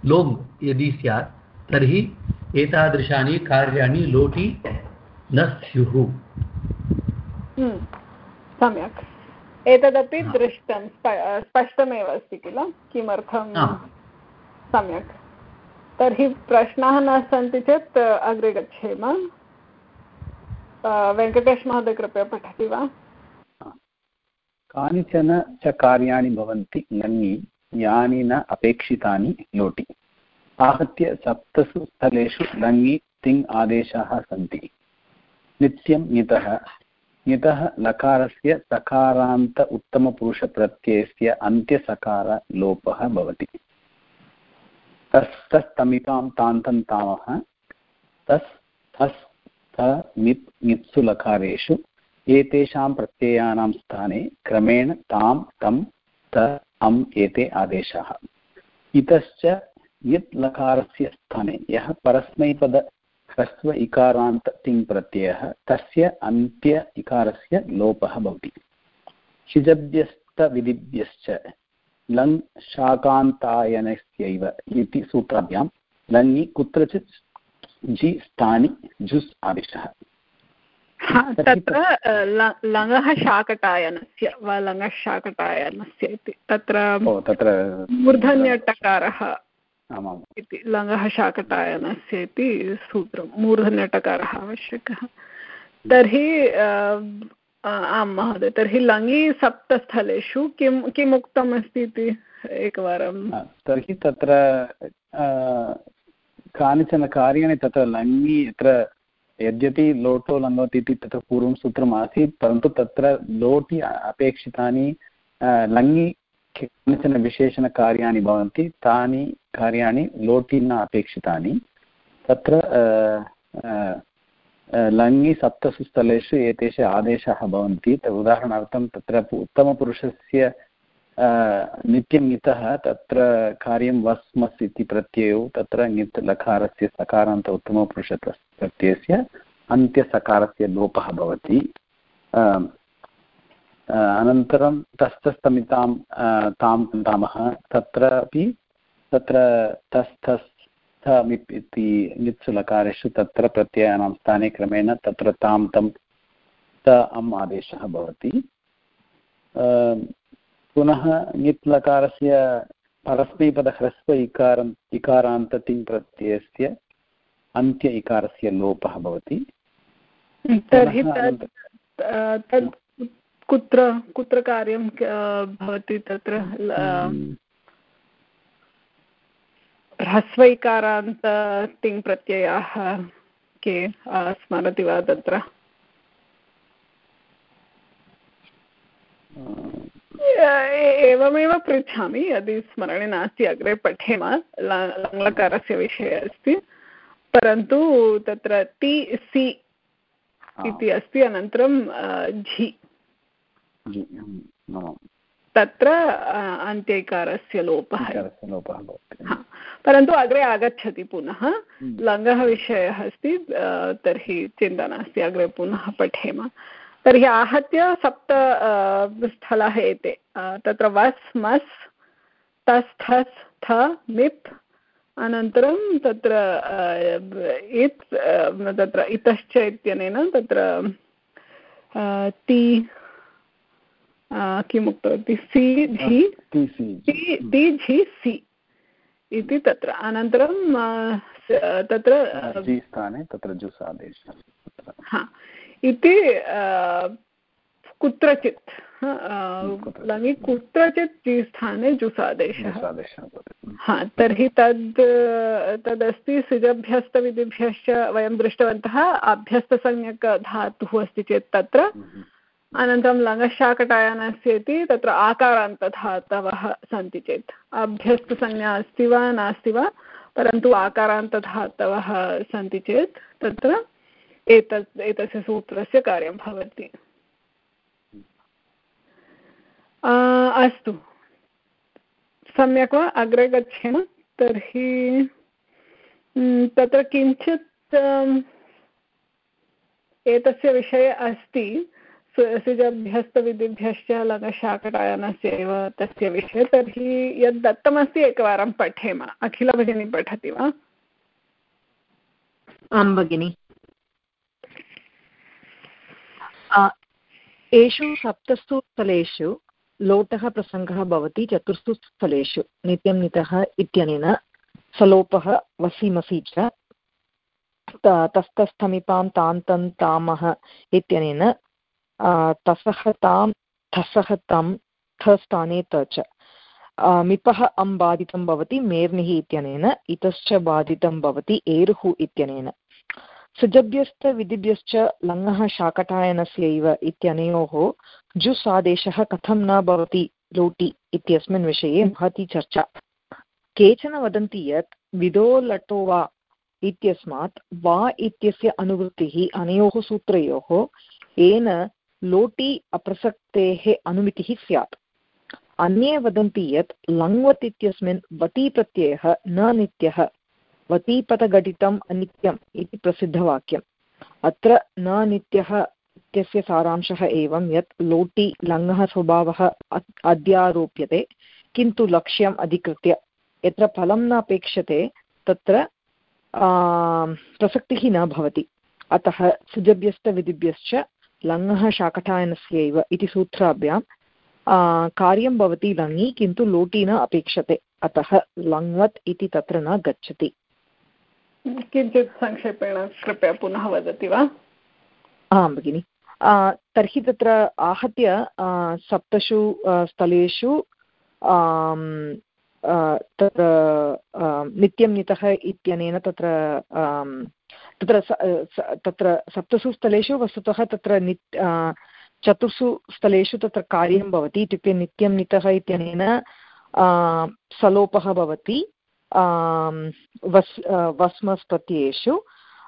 [SPEAKER 2] लोङ् यदि स्यात् तर्हि एतादृशानि कार्याणि लोटि न स्युः
[SPEAKER 1] हम्म, सम्यक्। एतदपि दृष्टं स्पष्टमेव अस्ति किल? किमर्थं। सम्यक्? तर्हि प्रश्नाः न सन्ति चेत् अग्रे गच्छेम। वेङ्कटेशमहोदय कृपया पठति वा?
[SPEAKER 4] कानिचन च कार्याणि भवन्ति लङि यानि न अपेक्षितानि लोटि। आहत्य सप्तसु स्थलेषु लङि तिङ् आदेशाः सन्ति। नित्यं ङितः ङितः लकारस्य सकारान्त उत्तमपुरुषप्रत्ययस्य अन्त्यसकारलोपः भवति। तस् तस्तमिकां तान्तं तामः। तस् थस् थ मित् ङित्सु लकारेषु एतेषां प्रत्ययानां स्थाने क्रमेण तां तं त अम् एते आदेशाः। इतश्च यत् लकारस्य स्थाने। यः परस्मैपद ह्रस्व इकारान्त तिङ् प्रत्ययः तस्य अन्त्य इकारस्य लोपः भवति। शिजभ्यस्तविधिभ्यश्च लङ् शाकान्तायनस्यैव इति सूत्राभ्यां लङि कुत्रचित् जि स्थानि झुस् आदेशः
[SPEAKER 1] तत्र लङः शाकटायनस्य वा लङः शाकटायनस्य इति। तत्र मूर्धन्यटकारः
[SPEAKER 4] आमाम्।
[SPEAKER 1] इति लङः शाकटायनस्य इति सूत्रं। मूर्धन्यटकारः आवश्यकः। तर्हि आं महोदय तर्हि लङि सप्तस्थलेषु किं किम् उक्तम् अस्ति इति एकवारं?
[SPEAKER 4] तर्हि तत्र कानिचन कार्याणि तत्र लङि यत्र यद्यपि लोटो लङ्गोति इति तत्र पूर्वं सूत्रम् आसीत् परन्तु तत्र लोटि अपेक्षितानि लङि कानिचन विशेषणकार्याणि भवन्ति, तानि कार्याणि लोटि न अपेक्षितानि। तत्र लङि सप्तसु स्थलेषु एतेषु आदेशाः भवन्ति। उदाहरणार्थं तत्र उत्तमपुरुषस्य नित्यं ङितः, तत्र कार्यं वस् मस् इति प्रत्ययौ, तत्र ङित् लकारस्य सकारान्त उत्तमपुरुष अन्त्यसकारस्य लोपः भवति। अनन्तरं तस्थस्तमितां तां तामः तत्रापि तत्र तस्थस् मिप् इति ङित्सु लकारेषु तत्र प्रत्ययानां स्थाने क्रमेण तत्र तां तं त अम् आदेशः भवति। पुनः ङित् लकारस्य परस्मैपदह्रस्व इकारम् इकारान्ततिङ् प्रत्ययस्य अन्त्य इकारस्य लोपः भवति।
[SPEAKER 1] तर्हि तत् कुत्र कुत्र कार्यं भवति तत्र ह्रस्वैकारान्त तिङ् प्रत्ययाः के स्मरति वा तत्र? एवमेव पृच्छामि यदि स्मरणे नास्ति अग्रे पठेम लङ्लकारस्य विषये अस्ति। परन्तु तत्र टि सि इति अस्ति अनन्तरं झि। तत्र अन्त्यैकारस्य लोपः
[SPEAKER 4] लोपः भवति।
[SPEAKER 1] परन्तु अग्रे आगच्छति पुनः। लङ्घः विषयः अस्ति तर्हि चिन्ता नास्ति अग्रे पुनः पठेम। तर्हि आहत्य सप्त स्थलाः एते। तत्र वस् मस् तस् थस् थ मिप् अनन्तरं तत्र इत् तत्र इतश्च इत्यनेन तत्र ति किम् उक्तवती? सि झि ति झि सि। इति तत्र अनन्तरं तत्र
[SPEAKER 4] स्थाने तत्र जुस् आदेशः।
[SPEAKER 1] हा। इति कुत्रचित् लङि कुत्रचित्। जि स्थाने जुस् आदेशः। हा तर्हि तद् तदस्ति सिजभ्यस्तविधिभ्यश्च वयं दृष्टवन्तः अभ्यस्तसंज्ञक धातुः अस्ति चेत् तत्र अनन्तरं लङशाकटायनस्य इति तत्र आकारान्तधातवः सन्ति चेत्। अभ्यस्तसंज्ञा अस्ति वा नास्ति वा, परन्तु आकारान्तधातवः सन्ति चेत् तत्र एतत्, एतस्य सूत्रस्य कार्यं भवति। अस्तु। सम्यक् वा? अग्रे गच्छेम? तर्हि तत्र किञ्चित् एतस्य विषये अस्ति। सिजभ्यस्तविधिभ्यश्च लघशाकटायनस्य एव तस्य विषये तर्हि यद् दत्तमस्ति एकवारं पठेम। अखिल भगिनी पठति वा?
[SPEAKER 5] आं भगिनि। एषु सप्तसु स्थलेषु लोटः प्रसङ्गः भवति चतुर्षु स्थलेषु नित्यं नितः इत्यनेन सलोपः वसिमसि च। तस्तस्थमिपां तान्तं तामः इत्यनेन तसः तां थसः तं थ स्थाने त च। मिपः अं बाधितं भवति, मेर्निः इत्यनेन, इतश्च बाधितं भवति, एरुः इत्यनेन। सुजभ्यस्तविधिभ्यश्च लङः शाकटायनस्यैव इत्यनयोः जुस् आदेशः कथं न भवति, लोटि इत्यस्मिन् विषये महती चर्चा। केचन वदन्ति यत्, विदो लटो वा इत्यस्मात्, वा इत्यस्य अनुवृत्तिः अनयोः सूत्रयोः, येन लोटि अप्रसक्तेः अनुमितिः स्यात्। अन्ये वदन्ति यत् लङ्वत् इत्यस्मिन् वति प्रत्ययः न नित्यः वतीपथघटितम् अनित्यम् इति प्रसिद्धवाक्यम्। अत्र न नित्यः इत्यस्य सारांशः एवं यत् लोटि लङ्घः स्वभावः अध्यारोप्यते, किन्तु लक्ष्यम् अधिकृत्य यत्र फलं न अपेक्षते तत्र प्रसक्तिः न भवति। अतः सुजभ्यस्तविधिभ्यश्च लङ्घः शाकटायनस्यैव इति सूत्राभ्यां कार्यं भवति लङि किन्तु लोटि न अपेक्षते। अतः लङ्वत् इति तत्र न गच्छति।
[SPEAKER 1] किञ्चित् संक्षेपेण कृपया पुनः वदति वा?
[SPEAKER 5] आं भगिनि। तर्हि तत्र आहत्य सप्तषु स्थलेषु तत्र नित्यं नितः इत्यनेन तत्र तत्र तत्र सप्तसु स्थलेषु, वस्तुतः तत्र नित् चतुर्षु स्थलेषु तत्र कार्यं भवति, इत्युक्ते नित्यं नितः इत्यनेन सलोपः भवति वस् वस्मस् प्रत्ययेषु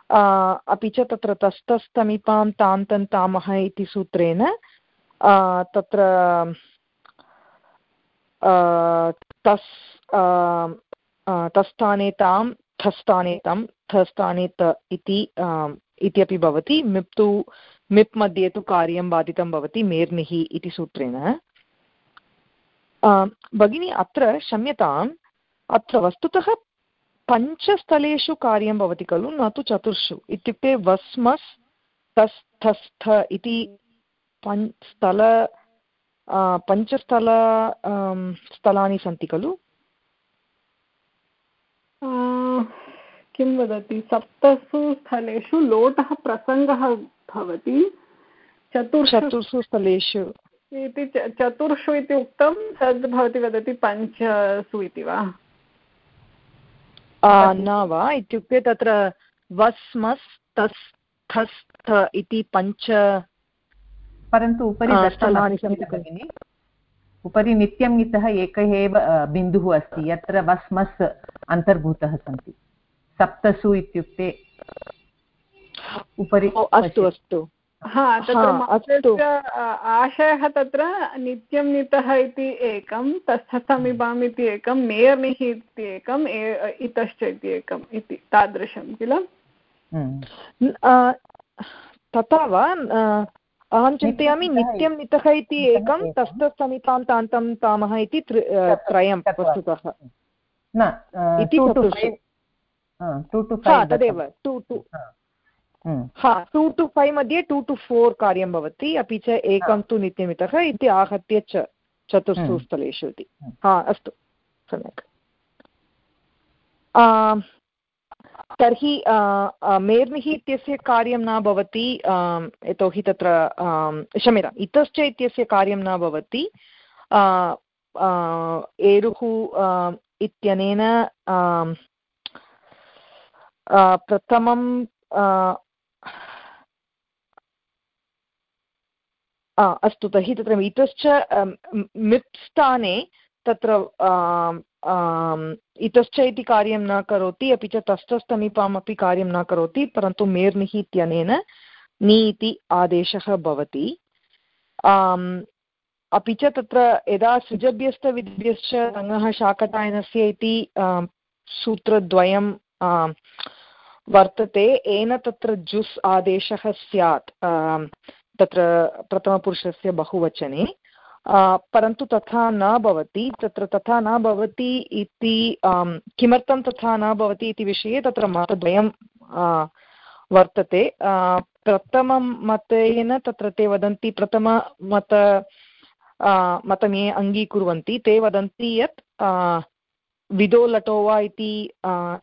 [SPEAKER 5] अपि च तत्र तस्तस्तमिपां तान्तं तामः इति सूत्रेण तत्र तस् तस्थाने तां थस्थाने तं थस्थाने त इति इत्यपि भवति। मिप् तु मिप् मध्ये तु कार्यं बाधितं भवति मेर्निः इति सूत्रेण। भगिनी, अत्र क्षम्यताम्, अत्र वस्तुतः पञ्चस्थलेषु कार्यं भवति खलु, न तु चतुर्षु। इत्युक्ते वस्मस् तस्थस्थ इति पञ् स्थल पञ्चस्थल स्थलानि सन्ति खलु।
[SPEAKER 1] किं वदति? सप्तसु स्थलेषु लोटः प्रसङ्गः भवति।
[SPEAKER 5] चतुर्षु स्थलेषु।
[SPEAKER 1] इति चतुर्षु इति उक्तं तद् भवती वदति पञ्चसु इति वा?
[SPEAKER 5] न वा? इत्युक्ते तत्र वस्मस् तस् थस् इति पञ्च
[SPEAKER 8] परन्तु उपरि दर्शनानि सन्ति भगिनि। उपरि नित्यं नितः एकः एव बिन्दुः अस्ति। यत्र वस्मस् अन्तर्भूतः सन्ति। सप्तसु इत्युक्ते उपरि
[SPEAKER 5] अस्तु अस्तु।
[SPEAKER 1] हा तत्र आशयः तत्र नित्यं नितः इति एकं तस्थस्थमिबाम् इति एकं मेयर्निः इति एकम् इतश्च इति एकम् इति तादृशं किल?
[SPEAKER 5] हम्म। तथा वा अहं चिन्तयामि नित्यं नितः इति एकं तस्थस्थमितां तान्तं तामः इति त्रयं वस्तुतः।
[SPEAKER 8] न
[SPEAKER 5] इति तदेव टु टु। हा। टु टु फैव् मध्ये टु टु फोर् कार्यं भवति अपि च एकं तु नित्यमितः इति आहत्य च चतुर्षु स्थलेषु इति। हा अस्तु सम्यक्। तर्हि मेर्निः इत्यस्य कार्यं न भवति यतोहि तत्र क्षम्यताम्, इतश्च इत्यस्य कार्यं न भवति एरुः इत्यनेन प्रथमं अस्तु, तर्हि तत्र इतश्च मित् स्थाने तत्र इतश्च इति कार्यं न करोति, अपि च तस्थस्थमीपामपि कार्यं न करोति, परन्तु मेर्निः इत्यनेन नि इति आदेशः भवति। अपि च तत्र यदा सृजभ्यस्तविद्भ्यश्च रङ्गः शाकटायनस्य इति सूत्रद्वयं वर्तते, येन तत्र जुस् आदेशः स्यात् तत्र प्रथमपुरुषस्य बहुवचने। परन्तु तथा न भवति, तत्र तथा न भवति इति किमर्थं तथा न भवति इति विषये तत्र मतद्वयं वर्तते। प्रथमं मतेन तत्र ते वदन्ति प्रथममत मतं ये अङ्गीकुर्वन्ति, ते वदन्ति यत् विदो लटो वा इति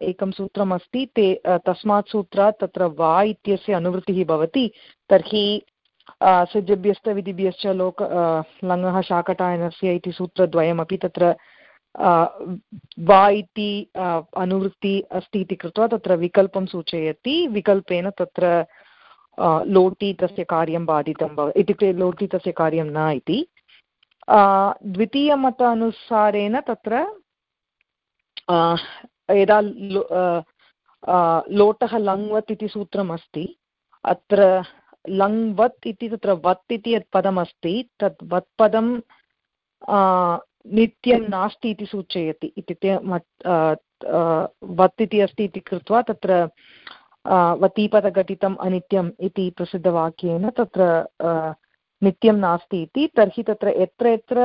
[SPEAKER 5] एकं सूत्रमस्ति, ते तस्मात् सूत्रात् तत्र वा इत्यस्य अनुवृत्तिः भवति, तर्हि सिद्धिभ्यस्तविधिभ्यश्च लोक लङः शाकटायनस्य इति सूत्रद्वयमपि तत्र वा इति अनुवृत्ति अस्ति इति कृत्वा तत्र विकल्पं सूचयति। विकल्पेन तत्र लोटि तस्य कार्यं बाधितं भव, इत्युक्ते लोटि तस्य कार्यं न इति। द्वितीयमत अनुसारेण तत्र यदा लोटः लङ्वत् इति सूत्रमस्ति, अत्र लङ्वत् इति तत्र वत् इति यत् पदमस्ति तत् वत् पदं नित्यं नास्ति इति सूचयति इत्युक्ते वत् इति अस्ति इति कृत्वा तत्र वतीपदघटितम् अनित्यम् इति प्रसिद्धवाक्येन तत्र नित्यं नास्ति इति, तर्हि तत्र यत्र यत्र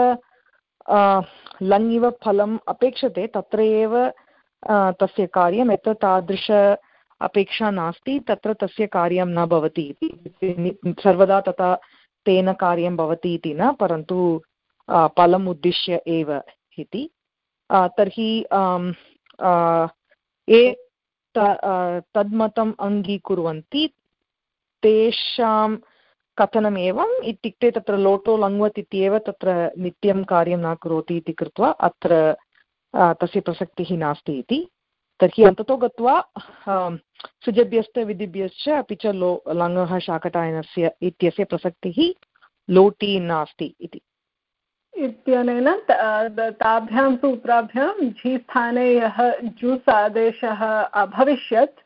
[SPEAKER 5] लङ् इव फलम् अपेक्षते, तत्र एव तस्य कार्यं यत्र तादृश अपेक्षा नास्ति, तत्र तस्य कार्यं न भवति इति। सर्वदा तथा तेन कार्यं भवति इति न, परन्तु फलम् उद्दिश्य एव इति। तर्हि ये तद्मतम् अङ्गीकुर्वन्ति, तेषां कथनमेवम् इत्युक्ते तत्र लोटो लङ्वत् इत्येव तत्र नित्यं कार्यं न करोति इति कृत्वा अत्र तस्य प्रसक्तिः नास्ति इति। तर्हि अन्ततो गत्वा सुजभ्यस्तविधिभ्यश्च अपि च लो लङः शाकटायनस्य इत्यस्य प्रसक्तिः लोटि नास्ति इति।
[SPEAKER 1] इत्यनेन ताभ्यां सूत्राभ्यां झि स्थाने यः जुस् आदेशः अभविष्यत्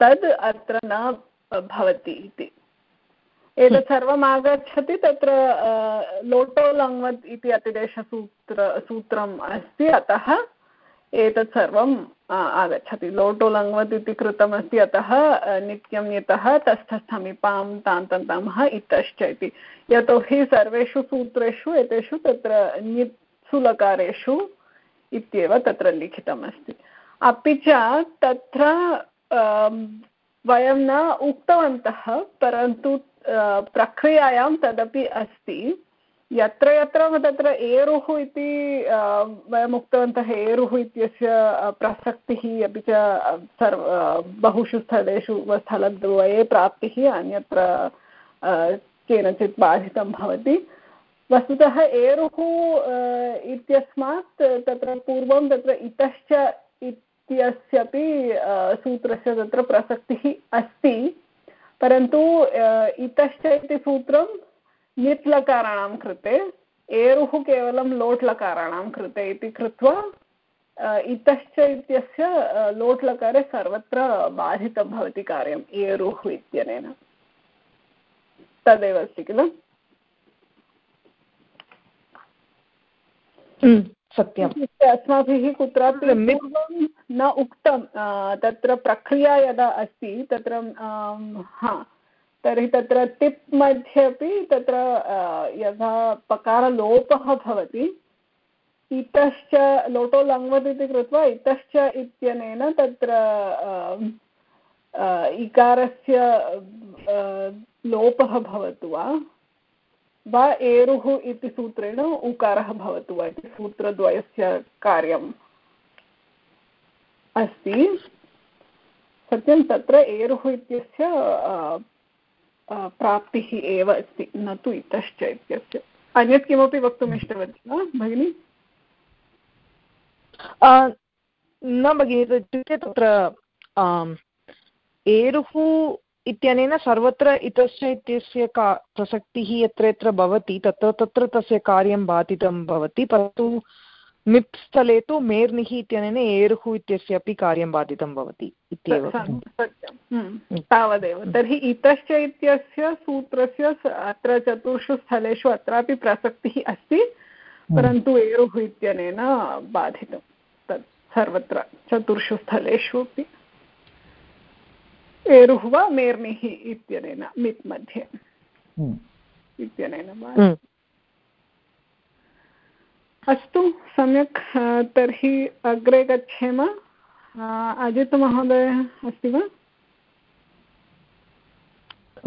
[SPEAKER 1] तद् अत्र न भवति इति। एतत् सर्वम् आगच्छति, तत्र लोटो लङ्वत् इति अतिदेशसूत्र, सूत्रम् अस्ति, अतः एतत् सर्वम् आगच्छति। लोटो लङ्वत् इति कृतमस्ति, अतः नित्यं यतः तस्थस्थमिपां तान्तन्तामः, इतश्च इति। यतोहि सर्वेषु सूत्रेषु, एतेषु तत्र नित्सुलकारेषु इत्येव तत्र लिखितमस्ति। अपि च तत्र वयं न उक्तवन्तः, परन्तु प्रक्रियायां तदपि अस्ति। यत्र यत्र तत्र एरुः इति वयम् उक्तवन्तः, एरुः इत्यस्य प्रसक्तिः अपि च सर्व बहुषु स्थलेषु स्थलद्वये प्राप्तिः, अन्यत्र केनचित् बाधितं भवति। वस्तुतः एरुः इत्यस्मात् तत्र पूर्वं तत्र इतश्च इत्यस्यपि सूत्रस्य तत्र प्रसक्तिः अस्ति। परन्तु इतश्च इति सूत्रं नित् लकाराणां कृते एरुः केवलं लोट् लकाराणां कृते इति कृत्वा इतश्च इत्यस्य लोट् लकारे सर्वत्र बाधितं भवति कार्यम् एरुः इत्यनेन। तदेव अस्ति किल?
[SPEAKER 5] हम्म, सत्यम्।
[SPEAKER 1] अस्माभिः कुत्रापि न उक्तं तत्र प्रक्रिया यदा अस्ति तत्र हा तर्हि तत्र टिप् मध्ये अपि तत्र यथा पकारलोपः भवति, इतश्च लोटो लङ्वत् इति कृत्वा इतश्च इत्यनेन तत्र इकारस्य लोपः भवतु वा? वा एरुः इति सूत्रेण उकारः भवतु वा इति सूत्रद्वयस्य कार्यम् अस्ति। सत्यं, तत्र एरुः इत्यस्य प्राप्तिः एव अस्ति न तु इतश्च इत्यस्य। अन्यत् किमपि वक्तुम् इष्टवती वा भगिनि?
[SPEAKER 5] न भगिनि इत्युक्ते तत्र एरुः इत्यनेन सर्वत्र इतस्य इत्यस्य का प्रसक्तिः यत्र यत्र भवति तत्र तत्र तस्य कार्यं बाधितं भवति परन्तु मिप् स्थले तु मेर्निः इत्यनेन एरुः इत्यस्य अपि कार्यं बाधितं भवति इत्येव
[SPEAKER 1] हम्म, तावदेव। तर्हि इतश्च इत्यस्य सूत्रस्य अत्र चतुर्षु स्थलेषु अत्रापि प्रसक्तिः अस्ति हम्म। परन्तु एरुः इत्यनेन बाधितं तत् सर्वत्र चतुर्षु स्थलेषु अपि। एरुः वा मेर्निः इत्यनेन मित् मध्ये हम्म। इत्यनेन वा? अस्तु सम्यक् तर्हि अग्रे गच्छेम. अजित् महोदय अस्ति वा?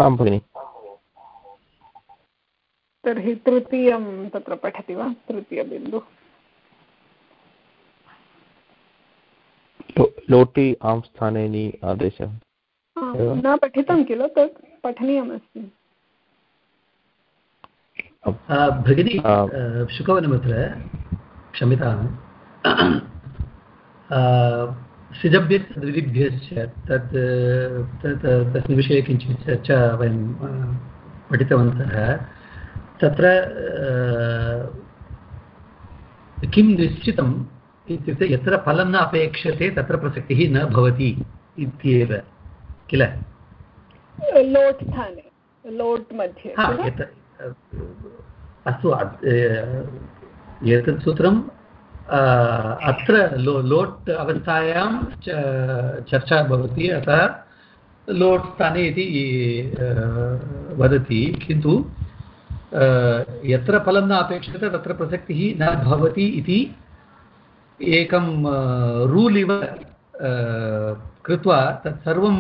[SPEAKER 6] आं भगिनि।
[SPEAKER 1] तर्हि तृतीयं तत्र पठति वा? तृतीयबिन्दुः।
[SPEAKER 6] लोटि आं स्थाने आदेशः।
[SPEAKER 1] न पठितं किल? तत् पठनीयमस्ति।
[SPEAKER 2] भगिनी शुकवनमत्र क्षम्यतां सिजभ्यश्च तत् तस्मिन् विषये किञ्चित् चर्चा वयं पठितवन्तः। तत्र किं निश्चितम् इत्युक्ते यत्र फलं न अपेक्षते तत्र प्रसक्तिः न भवति इत्येव किल?
[SPEAKER 1] लोट् स्थाने लोट् मध्ये
[SPEAKER 2] अस्तु एतत् सूत्रं अत्र लो, लोट् अवस्थायां चर्चा भवति, अतः लोट् स्थाने इति वदति, किन्तु यत्र फलं न अपेक्षते, तत्र प्रसक्तिः न भवति इति एकं रूल् इव कृत्वा तत्सर्वं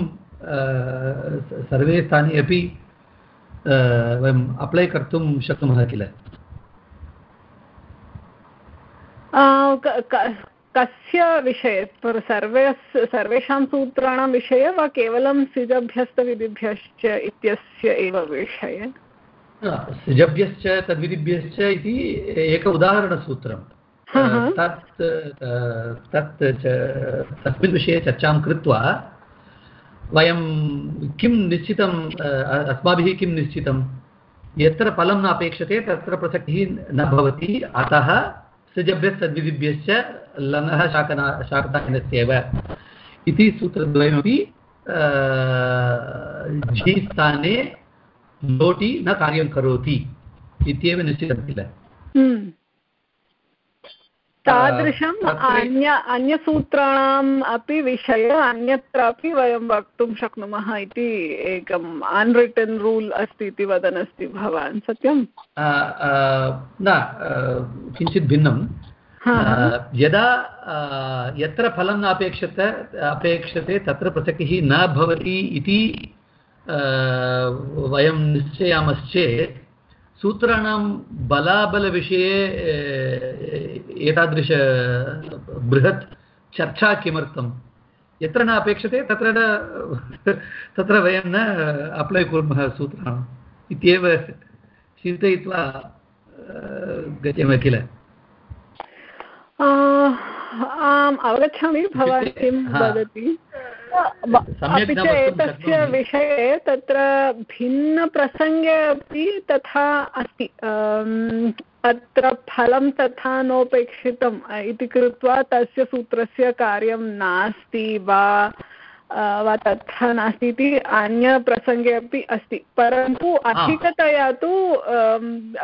[SPEAKER 2] सर्वे स्थाने अपि वयम् अप्लै कर्तुं शक्नुमः किल?
[SPEAKER 1] कस्य विषये? सर्वे सर्वेषां सूत्राणां विषये वा केवलं सिजभ्यस्तविधिभ्यश्च इत्यस्य एव विषये?
[SPEAKER 2] सिजभ्यश्च तद्विधिभ्यश्च इति एक उदाहरणसूत्रं. तत् तत् तस्मिन् विषये चर्चां कृत्वा वयं किं निश्चितम् अस्माभिः किं निश्चितं? यत्र फलं न अपेक्षते तत्र प्रसक्तिः न भवति। अतः सृजभ्यस्तद्विधिभ्यश्च लङः शाकना शाकदानस्यैव इति सूत्रद्वयमपि स्थाने लोटि न कार्यं करोति इत्येव निश्चितं किल? हम्म।
[SPEAKER 1] तादृशम् अन्य अन्यसूत्राणाम् अपि विषये अन्यत्रापि वयं वक्तुं शक्नुमः इति एकम् अनरिटन् रूल् अस्ति इति वदन् अस्ति भवान् सत्यं
[SPEAKER 2] न किञ्चित् भिन्नं। यदा यत्र फलं न अपेक्षते अपेक्षते तत्र प्रसक्तिः न भवति इति वयं निश्चयामश्चेत् सूत्राणां बलाबलविषये एतादृश बृहत् चर्चा किमर्थं यत्र न अपेक्षते तत्र न तत्र वयं न अप्लै कुर्मः सूत्राणाम्। इत्येव चिन्तयित्वा गच्छामः किल?
[SPEAKER 1] आम् अवगच्छामि भवान् किं वदति? अपि च एतस्य विषये तत्र भिन्नप्रसङ्गे अपि तथा अस्ति। अत्र फलं तथा नोपेक्षितम् इति कृत्वा तस्य सूत्रस्य कार्यं नास्ति वा वा तथा नास्ति इति अन्यप्रसङ्गे अपि अस्ति। परन्तु अधिकतया तु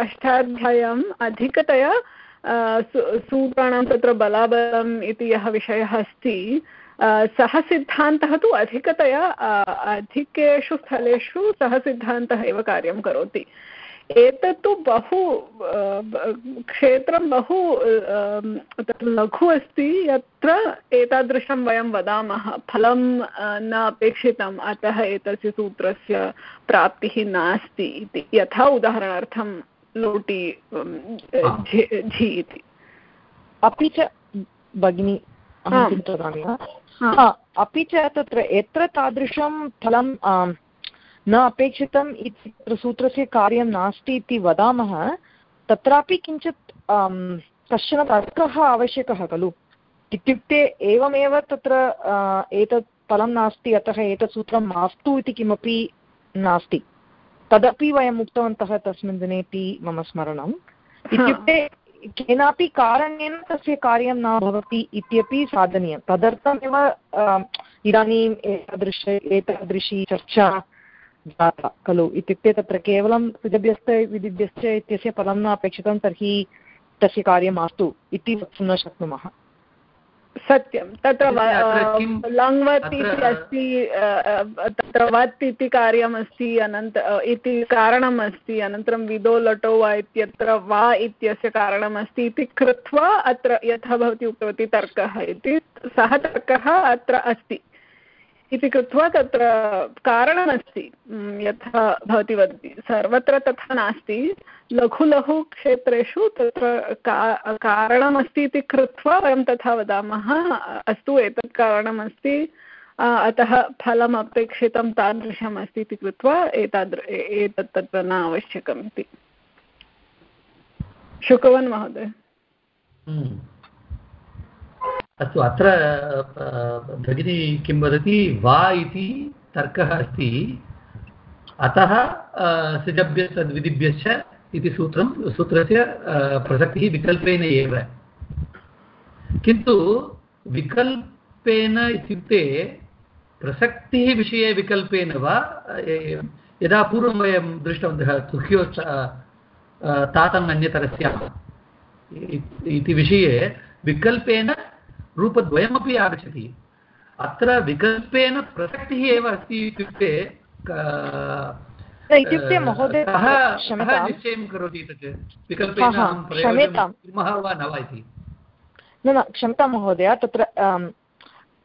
[SPEAKER 1] अष्टाध्याय्याम् अधिकतया सूत्राणां तत्र बलाबलम् इति यः विषयः अस्ति सः सिद्धान्तः तु अधिकतया अधिकेषु स्थलेषु सः सिद्धान्तः एव कार्यं करोति। एतत्तु बहु क्षेत्रं बहु तत्र लघु अस्ति। यत्र एतादृशं वयं वदामः फलं न अपेक्षितम् अतः एतस्य सूत्रस्य प्राप्तिः नास्ति इति। यथा उदाहरणार्थं लोटि झि इति।
[SPEAKER 5] अपि च भगिनी अहं चिन्तयामि अपि च तत्र यत्र तादृशं फलं न अपेक्षितम् इति सूत्रस्य कार्यं नास्ति इति वदामः तत्रापि किञ्चित् कश्चन तर्कः आवश्यकः खलु। इत्युक्ते एवमेव तत्र एतत् फलं नास्ति अतः एतत् सूत्रं मास्तु इति किमपि नास्ति। तदपि वयम् उक्तवन्तः तस्मिन् दिनेपि मम स्मरणम्। इत्युक्ते केनापि कारणेन तस्य कार्यं न भवति इत्यपि साधनीयं। तदर्थमेव इदानीम् एतादृश, एतादृशी चर्चा जाता, खलु? इत्युक्ते तत्र केवलं विधिभ्यश्च विदिभ्यश्च इत्यस्य फलं न अपेक्षितं, तर्हि तस्य कार्यं मास्तु इति वक्तुं न शक्नुमः।
[SPEAKER 1] सत्यं। तत्र लङ्वत् इति अस्ति तत्र वत् इति कार्यमस्ति अनन्त इति कारणम् अस्ति अनन्तरं विदो लटो वा इत्यत्र वा इत्यस्य कारणमस्ति इति कृत्वा अत्र यथा भवती उक्तवती तर्कः इति। सः तर्कः अत्र अस्ति। इति कृत्वा तत्र कारणमस्ति। यथा भवती वदति। सर्वत्र तथा नास्ति। लघु लघु क्षेत्रेषु तत्र का, कारणमस्ति इति कृत्वा वयं तथा वदामः। अस्तु, एतत् कारणमस्ति। अतः फलम् अपेक्षितं तादृशम् अस्ति इति कृत्वा एतादृ एतत् तत्र न आवश्यकम् इति। शुकवन् महोदय।
[SPEAKER 2] अस्तु, अत्र भगिनी किं वदति? वा इति तर्कः अस्ति। अतः सिजभ्य तद्विधिभ्यश्च इति सूत्रं, सूत्रस्य प्रसक्तिः विकल्पेन एव। किन्तु विकल्पेन इत्युक्ते प्रसक्तिः विषये विकल्पेन वा यदा पूर्वं वयं दृष्टवन्तः तुह्यो तातम् अन्यतरस्य इति विषये विकल्पेन रूपद्वयमपि आगच्छति। अत्र विकल्पेन प्रसक्तिः एव अस्ति इत्युक्ते
[SPEAKER 5] इत्युक्ते महोदय
[SPEAKER 2] निश्चयं करोति तत्? विकल्पेन कुर्मः वा न वा इति?
[SPEAKER 5] न न क्षम्यतां महोदय तत्र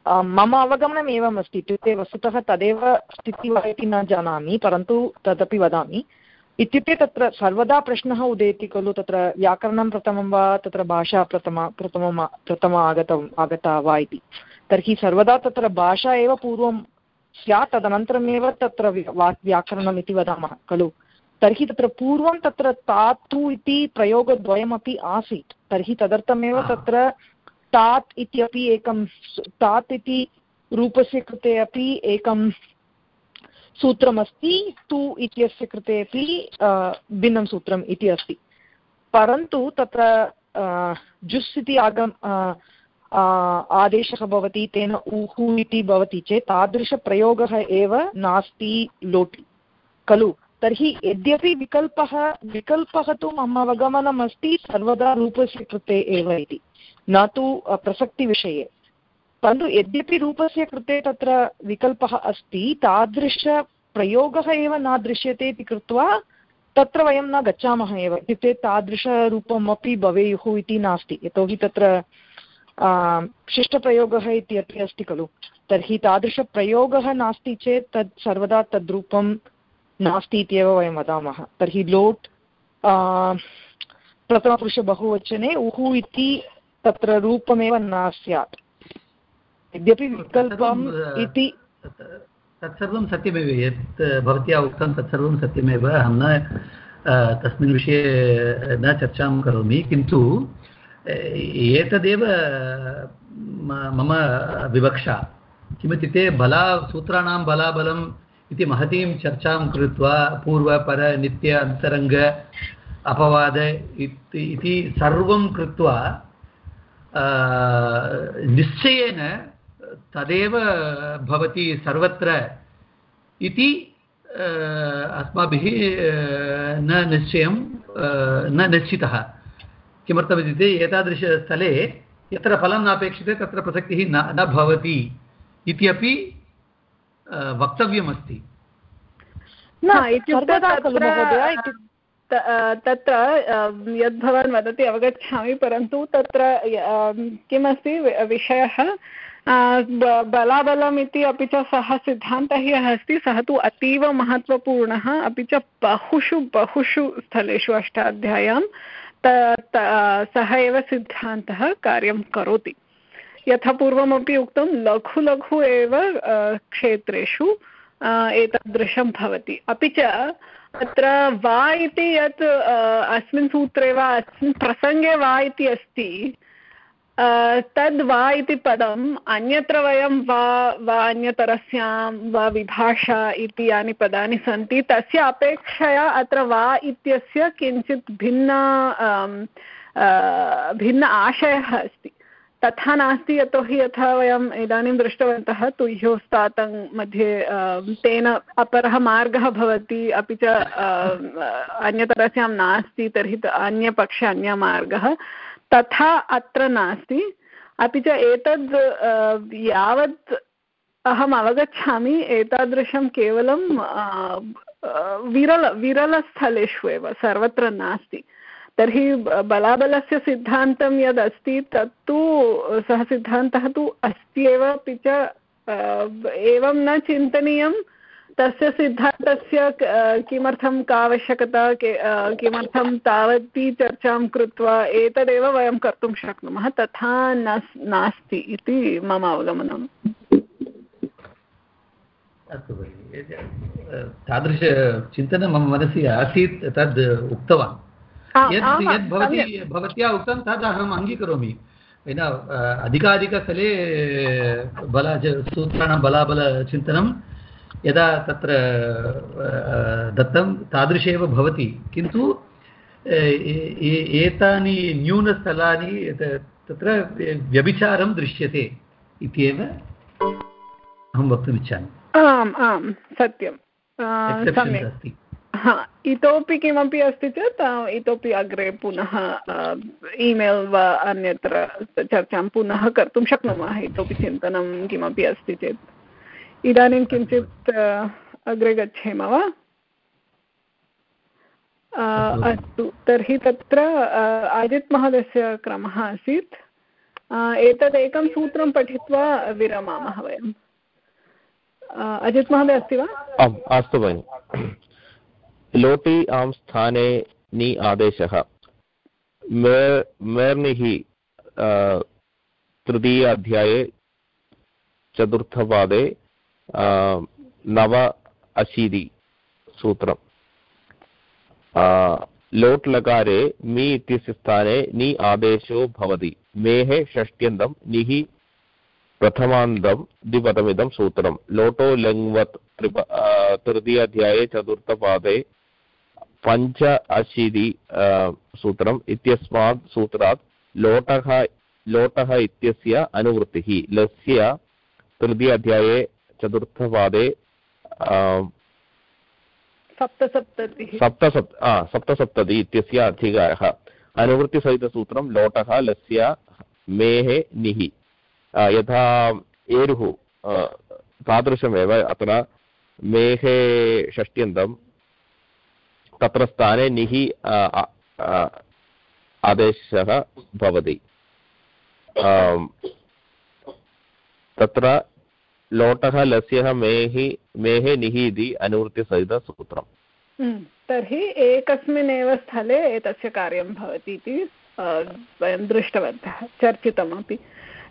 [SPEAKER 5] मम अवगमनम् एवम् अस्ति इत्युक्ते वस्तुतः तदेव स्थितिः वा इति न जानामि परन्तु तदपि वदामि। इत्युक्ते तत्र सर्वदा प्रश्नः उदेति खलु तत्र व्याकरणं प्रथमं वा तत्र भाषा प्रथमा प्रथमं प्रथमा आगतम् आगता वा इति। तर्हि सर्वदा तत्र भाषा एव पूर्वं स्यात् तदनन्तरमेव तत्र व्याकरणम् इति वदामः खलु। तर्हि तत्र पूर्वं तत्र तातु इति प्रयोगद्वयमपि आसीत्। तर्हि तदर्थमेव तत्र तात् इत्यपि एकं तात् इति रूपस्य कृते अपि एकं सूत्रमस्ति तु इत्यस्य कृते अपि भिन्नं सूत्रम् इति अस्ति। परन्तु तत्र जुस् इति आगम् आदेशः भवति, तेन ऊहु इति भवति चेत् तादृशप्रयोगः एव नास्ति लोटि। खलु? तर्हि यद्यपि विकल्पः विकल्पः तु मम अवगमनम् अस्ति सर्वदा रूपस्य कृते एव इति। न तु प्रसक्तिविषये। परन्तु यद्यपि रूपस्य कृते तत्र विकल्पः अस्ति, तादृशप्रयोगः एव न दृश्यते इति कृत्वा तत्र वयं न गच्छामः एव। इत्युक्ते तादृशरूपमपि भवेयुः इति नास्ति। यतोहि तत्र शिष्टप्रयोगः इति अपि अस्ति खलु। तर्हि तादृशप्रयोगः नास्ति चेत् तत् सर्वदा तद्रूपं नास्ति इत्येव वयं वदामः। तर्हि लोट् प्रथमपुरुषबहुवचने उहु इति तत्र रूपमेव न स्यात्। यद्यपि विकल्पम् इति
[SPEAKER 2] तत्सर्वं सत्यमेव यत् भवत्या उक्तं तत्सर्वं सत्यमेव अहं न तस्मिन् विषये न चर्चां करोमि किन्तु एतदेव मम विवक्षा किमित्युक्ते बला सूत्राणां बलाबलम् इति महतीं चर्चां कृत्वा पूर्वपर नित्य अन्तरङ्ग अपवाद इति सर्वं कृत्वा निश्चयेन तदेव भवति सर्वत्र इति अस्माभिः न निश्चयं न निश्चितः। किमर्थमित्युक्ते एतादृशस्थले यत्र फलं नापेक्षते तत्र प्रसक्तिः न न भवति इत्यपि इति अपि वक्तव्यमस्ति
[SPEAKER 1] तत्र यद् भवान् वदति अवगच्छामि परन्तु तत्र किमस्ति विषयः बलाबलम् इति अपि च सः सिद्धान्तः यः अस्ति, सः तु अतीव महत्त्वपूर्णः, अपि च बहुषु बहुषु स्थलेषु अष्टाध्याय्यां सः एव सिद्धान्तः कार्यं करोति। यथा पूर्वमपि उक्तं लघु लघु एव क्षेत्रेषु एतादृशं भवति। अपि च अत्र वा इति यत् अस्मिन् सूत्रे वा, अस्मिन् प्रसङ्गे वा इति अस्ति तद् वा इति पदम्, अन्यत्र वयं वा वा अन्यतरस्यां, वा विभाषा इति यानि पदानि सन्ति, तस्य अपेक्षया अत्र वा इत्यस्य किञ्चित् भिन्न भिन्न आशयः अस्ति। तथा नास्ति, यतोहि यथा वयम् इदानीं दृष्टवन्तः, तुह्योस्तातं मध्ये तेन अपरः मार्गः भवति, अपि च अन्यतरस्यां नास्ति, तर्हि अन्यपक्षे अन्यमार्गः। तथा अत्र नास्ति। अपि च एतद् यावत् अहम् अवगच्छामि, एतादृशं केवलं विरल, विरलस्थलेषु एव, सर्वत्र नास्ति। तर्हि बलाबलस्य सिद्धान्तं यद् अस्ति तत्तु, सः सिद्धान्तः तु अस्ति एव, अपि च एवं न चिन्तनीयं तस्य सिद्धान्तस्य किमर्थं का आवश्यकता किमर्थं तावती चर्चां कृत्वा एतदेव वयं कर्तुं शक्नुमः तथा न नास्ति इति मम अवगमनम्
[SPEAKER 2] अस्तु भगिनि तादृशचिन्तनं मम मनसि आसीत् तद् उक्तवान्। यद् यद् भवती भवत्या उक्तं तद् अहम् अङ्गीकरोमि। अधिकाधिकस्थले बला सूत्राणां बलाबलचिन्तनं यदा तत्र दत्तं तादृशेव भवति किन्तु एतानि न्यूनस्थलानि तत्र व्यभिचारं दृश्यते इत्येव अहं वक्तुमिच्छामि
[SPEAKER 1] आम् आम् सत्यं सम्यक्। हा इतोपि किमपि अस्ति चेत् इतोपि अग्रे पुनः ईमेल् वा अन्यत्र चर्चां पुनः कर्तुं शक्नुमः इतोपि चिन्तनं किमपि अस्ति चेत्। इदानीं किञ्चित् अग्रे गच्छेम वा? अस्तु। तर्हि तत्र अजित् महोदयस्य क्रमः आसीत्। एतदेकं सूत्रं पठित्वा विरमामः वयम्। अजित् महोदय अस्ति वा?
[SPEAKER 6] आम् अस्तु भगिनि। लोटि आं स्थाने नि आदेशः। मेर्निः तृतीय अध्याये चतुर्थपादे नव अशीति सूत्रम् लोट् लकारे मि इत्यस्य स्थाने नि आदेशो भवति मेः षष्ट्यन्तं निः प्रथमान्तं द्विपदमिदं सूत्रं लोटो लङ्वत् त्रिप तृतीयाध्याये चतुर्थपादे पञ्च अशीति सूत्रम् इत्यस्मात् सूत्रात् लोटः लोटः इत्यस्य अनुवृत्तिः लस्य तृतीय अध्याये चतुर्थपादे
[SPEAKER 1] सप्तसप्ततिः।
[SPEAKER 6] सप्तसप्त सप्तसप्तति इत्यस्य अधिकारः। अनुवृत्तिसहितसूत्रं लोटः लस्य मेः निः यथा एरुः तादृशमेव अत्र मेहे षष्ट्यन्तं तत्र स्थाने निः आदेशः भवति। तत्र लोटः लस्यः मेहि मेहे निः इति अनुवृत्तिसहितसूत्रम्
[SPEAKER 1] हम्म, तर्हि एकस्मिन्नेव स्थले एतस्य कार्यं भवति इति वयं दृष्टवन्तः चर्चितमपि।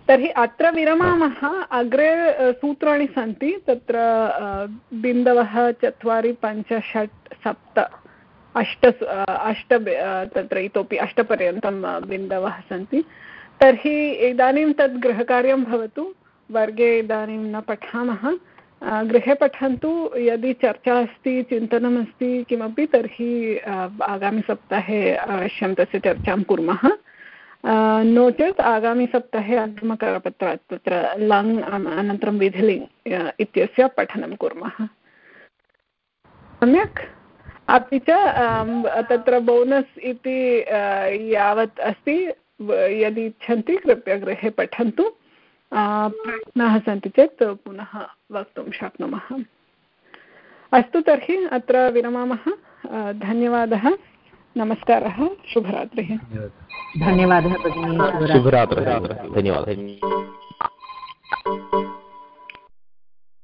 [SPEAKER 1] तर्हि अत्र विरमामः अग्रे सूत्राणि सन्ति तत्र बिन्दवः चत्वारि पञ्च षट् सप्त अष्ट अष्ट तत्र इतोपि अष्टपर्यन्तं बिन्दवः सन्ति। तर्हि इदानीं तद् गृहकार्यं भवतु। वर्गे इदानीं न पठामः। गृहे पठन्तु, यदि चर्चा अस्ति चिन्तनमस्ति किमपि, तर्हि आगामिसप्ताहे अवश्यं तस्य चर्चां कुर्मः। नो चेत् आगामिसप्ताहे अग्रिमकरपत्रात् तत्र लङ् अनन्तरं विधिलिङ् इत्यस्य पठनं कुर्मः। सम्यक्? अपि च तत्र बोनस् इति यावत् अस्ति। यदि इच्छन्ति, कृपया गृहे पठन्तु। प्रश्नाः सन्ति चेत् पुनः वक्तुं शक्नुमः। अस्तु तर्हि अत्र विरमामः। धन्यवादः। नमस्कारः। शुभरात्रिः।
[SPEAKER 8] धन्यवादः भगिनी।
[SPEAKER 6] शुभरात्रिः। धन्यवादः।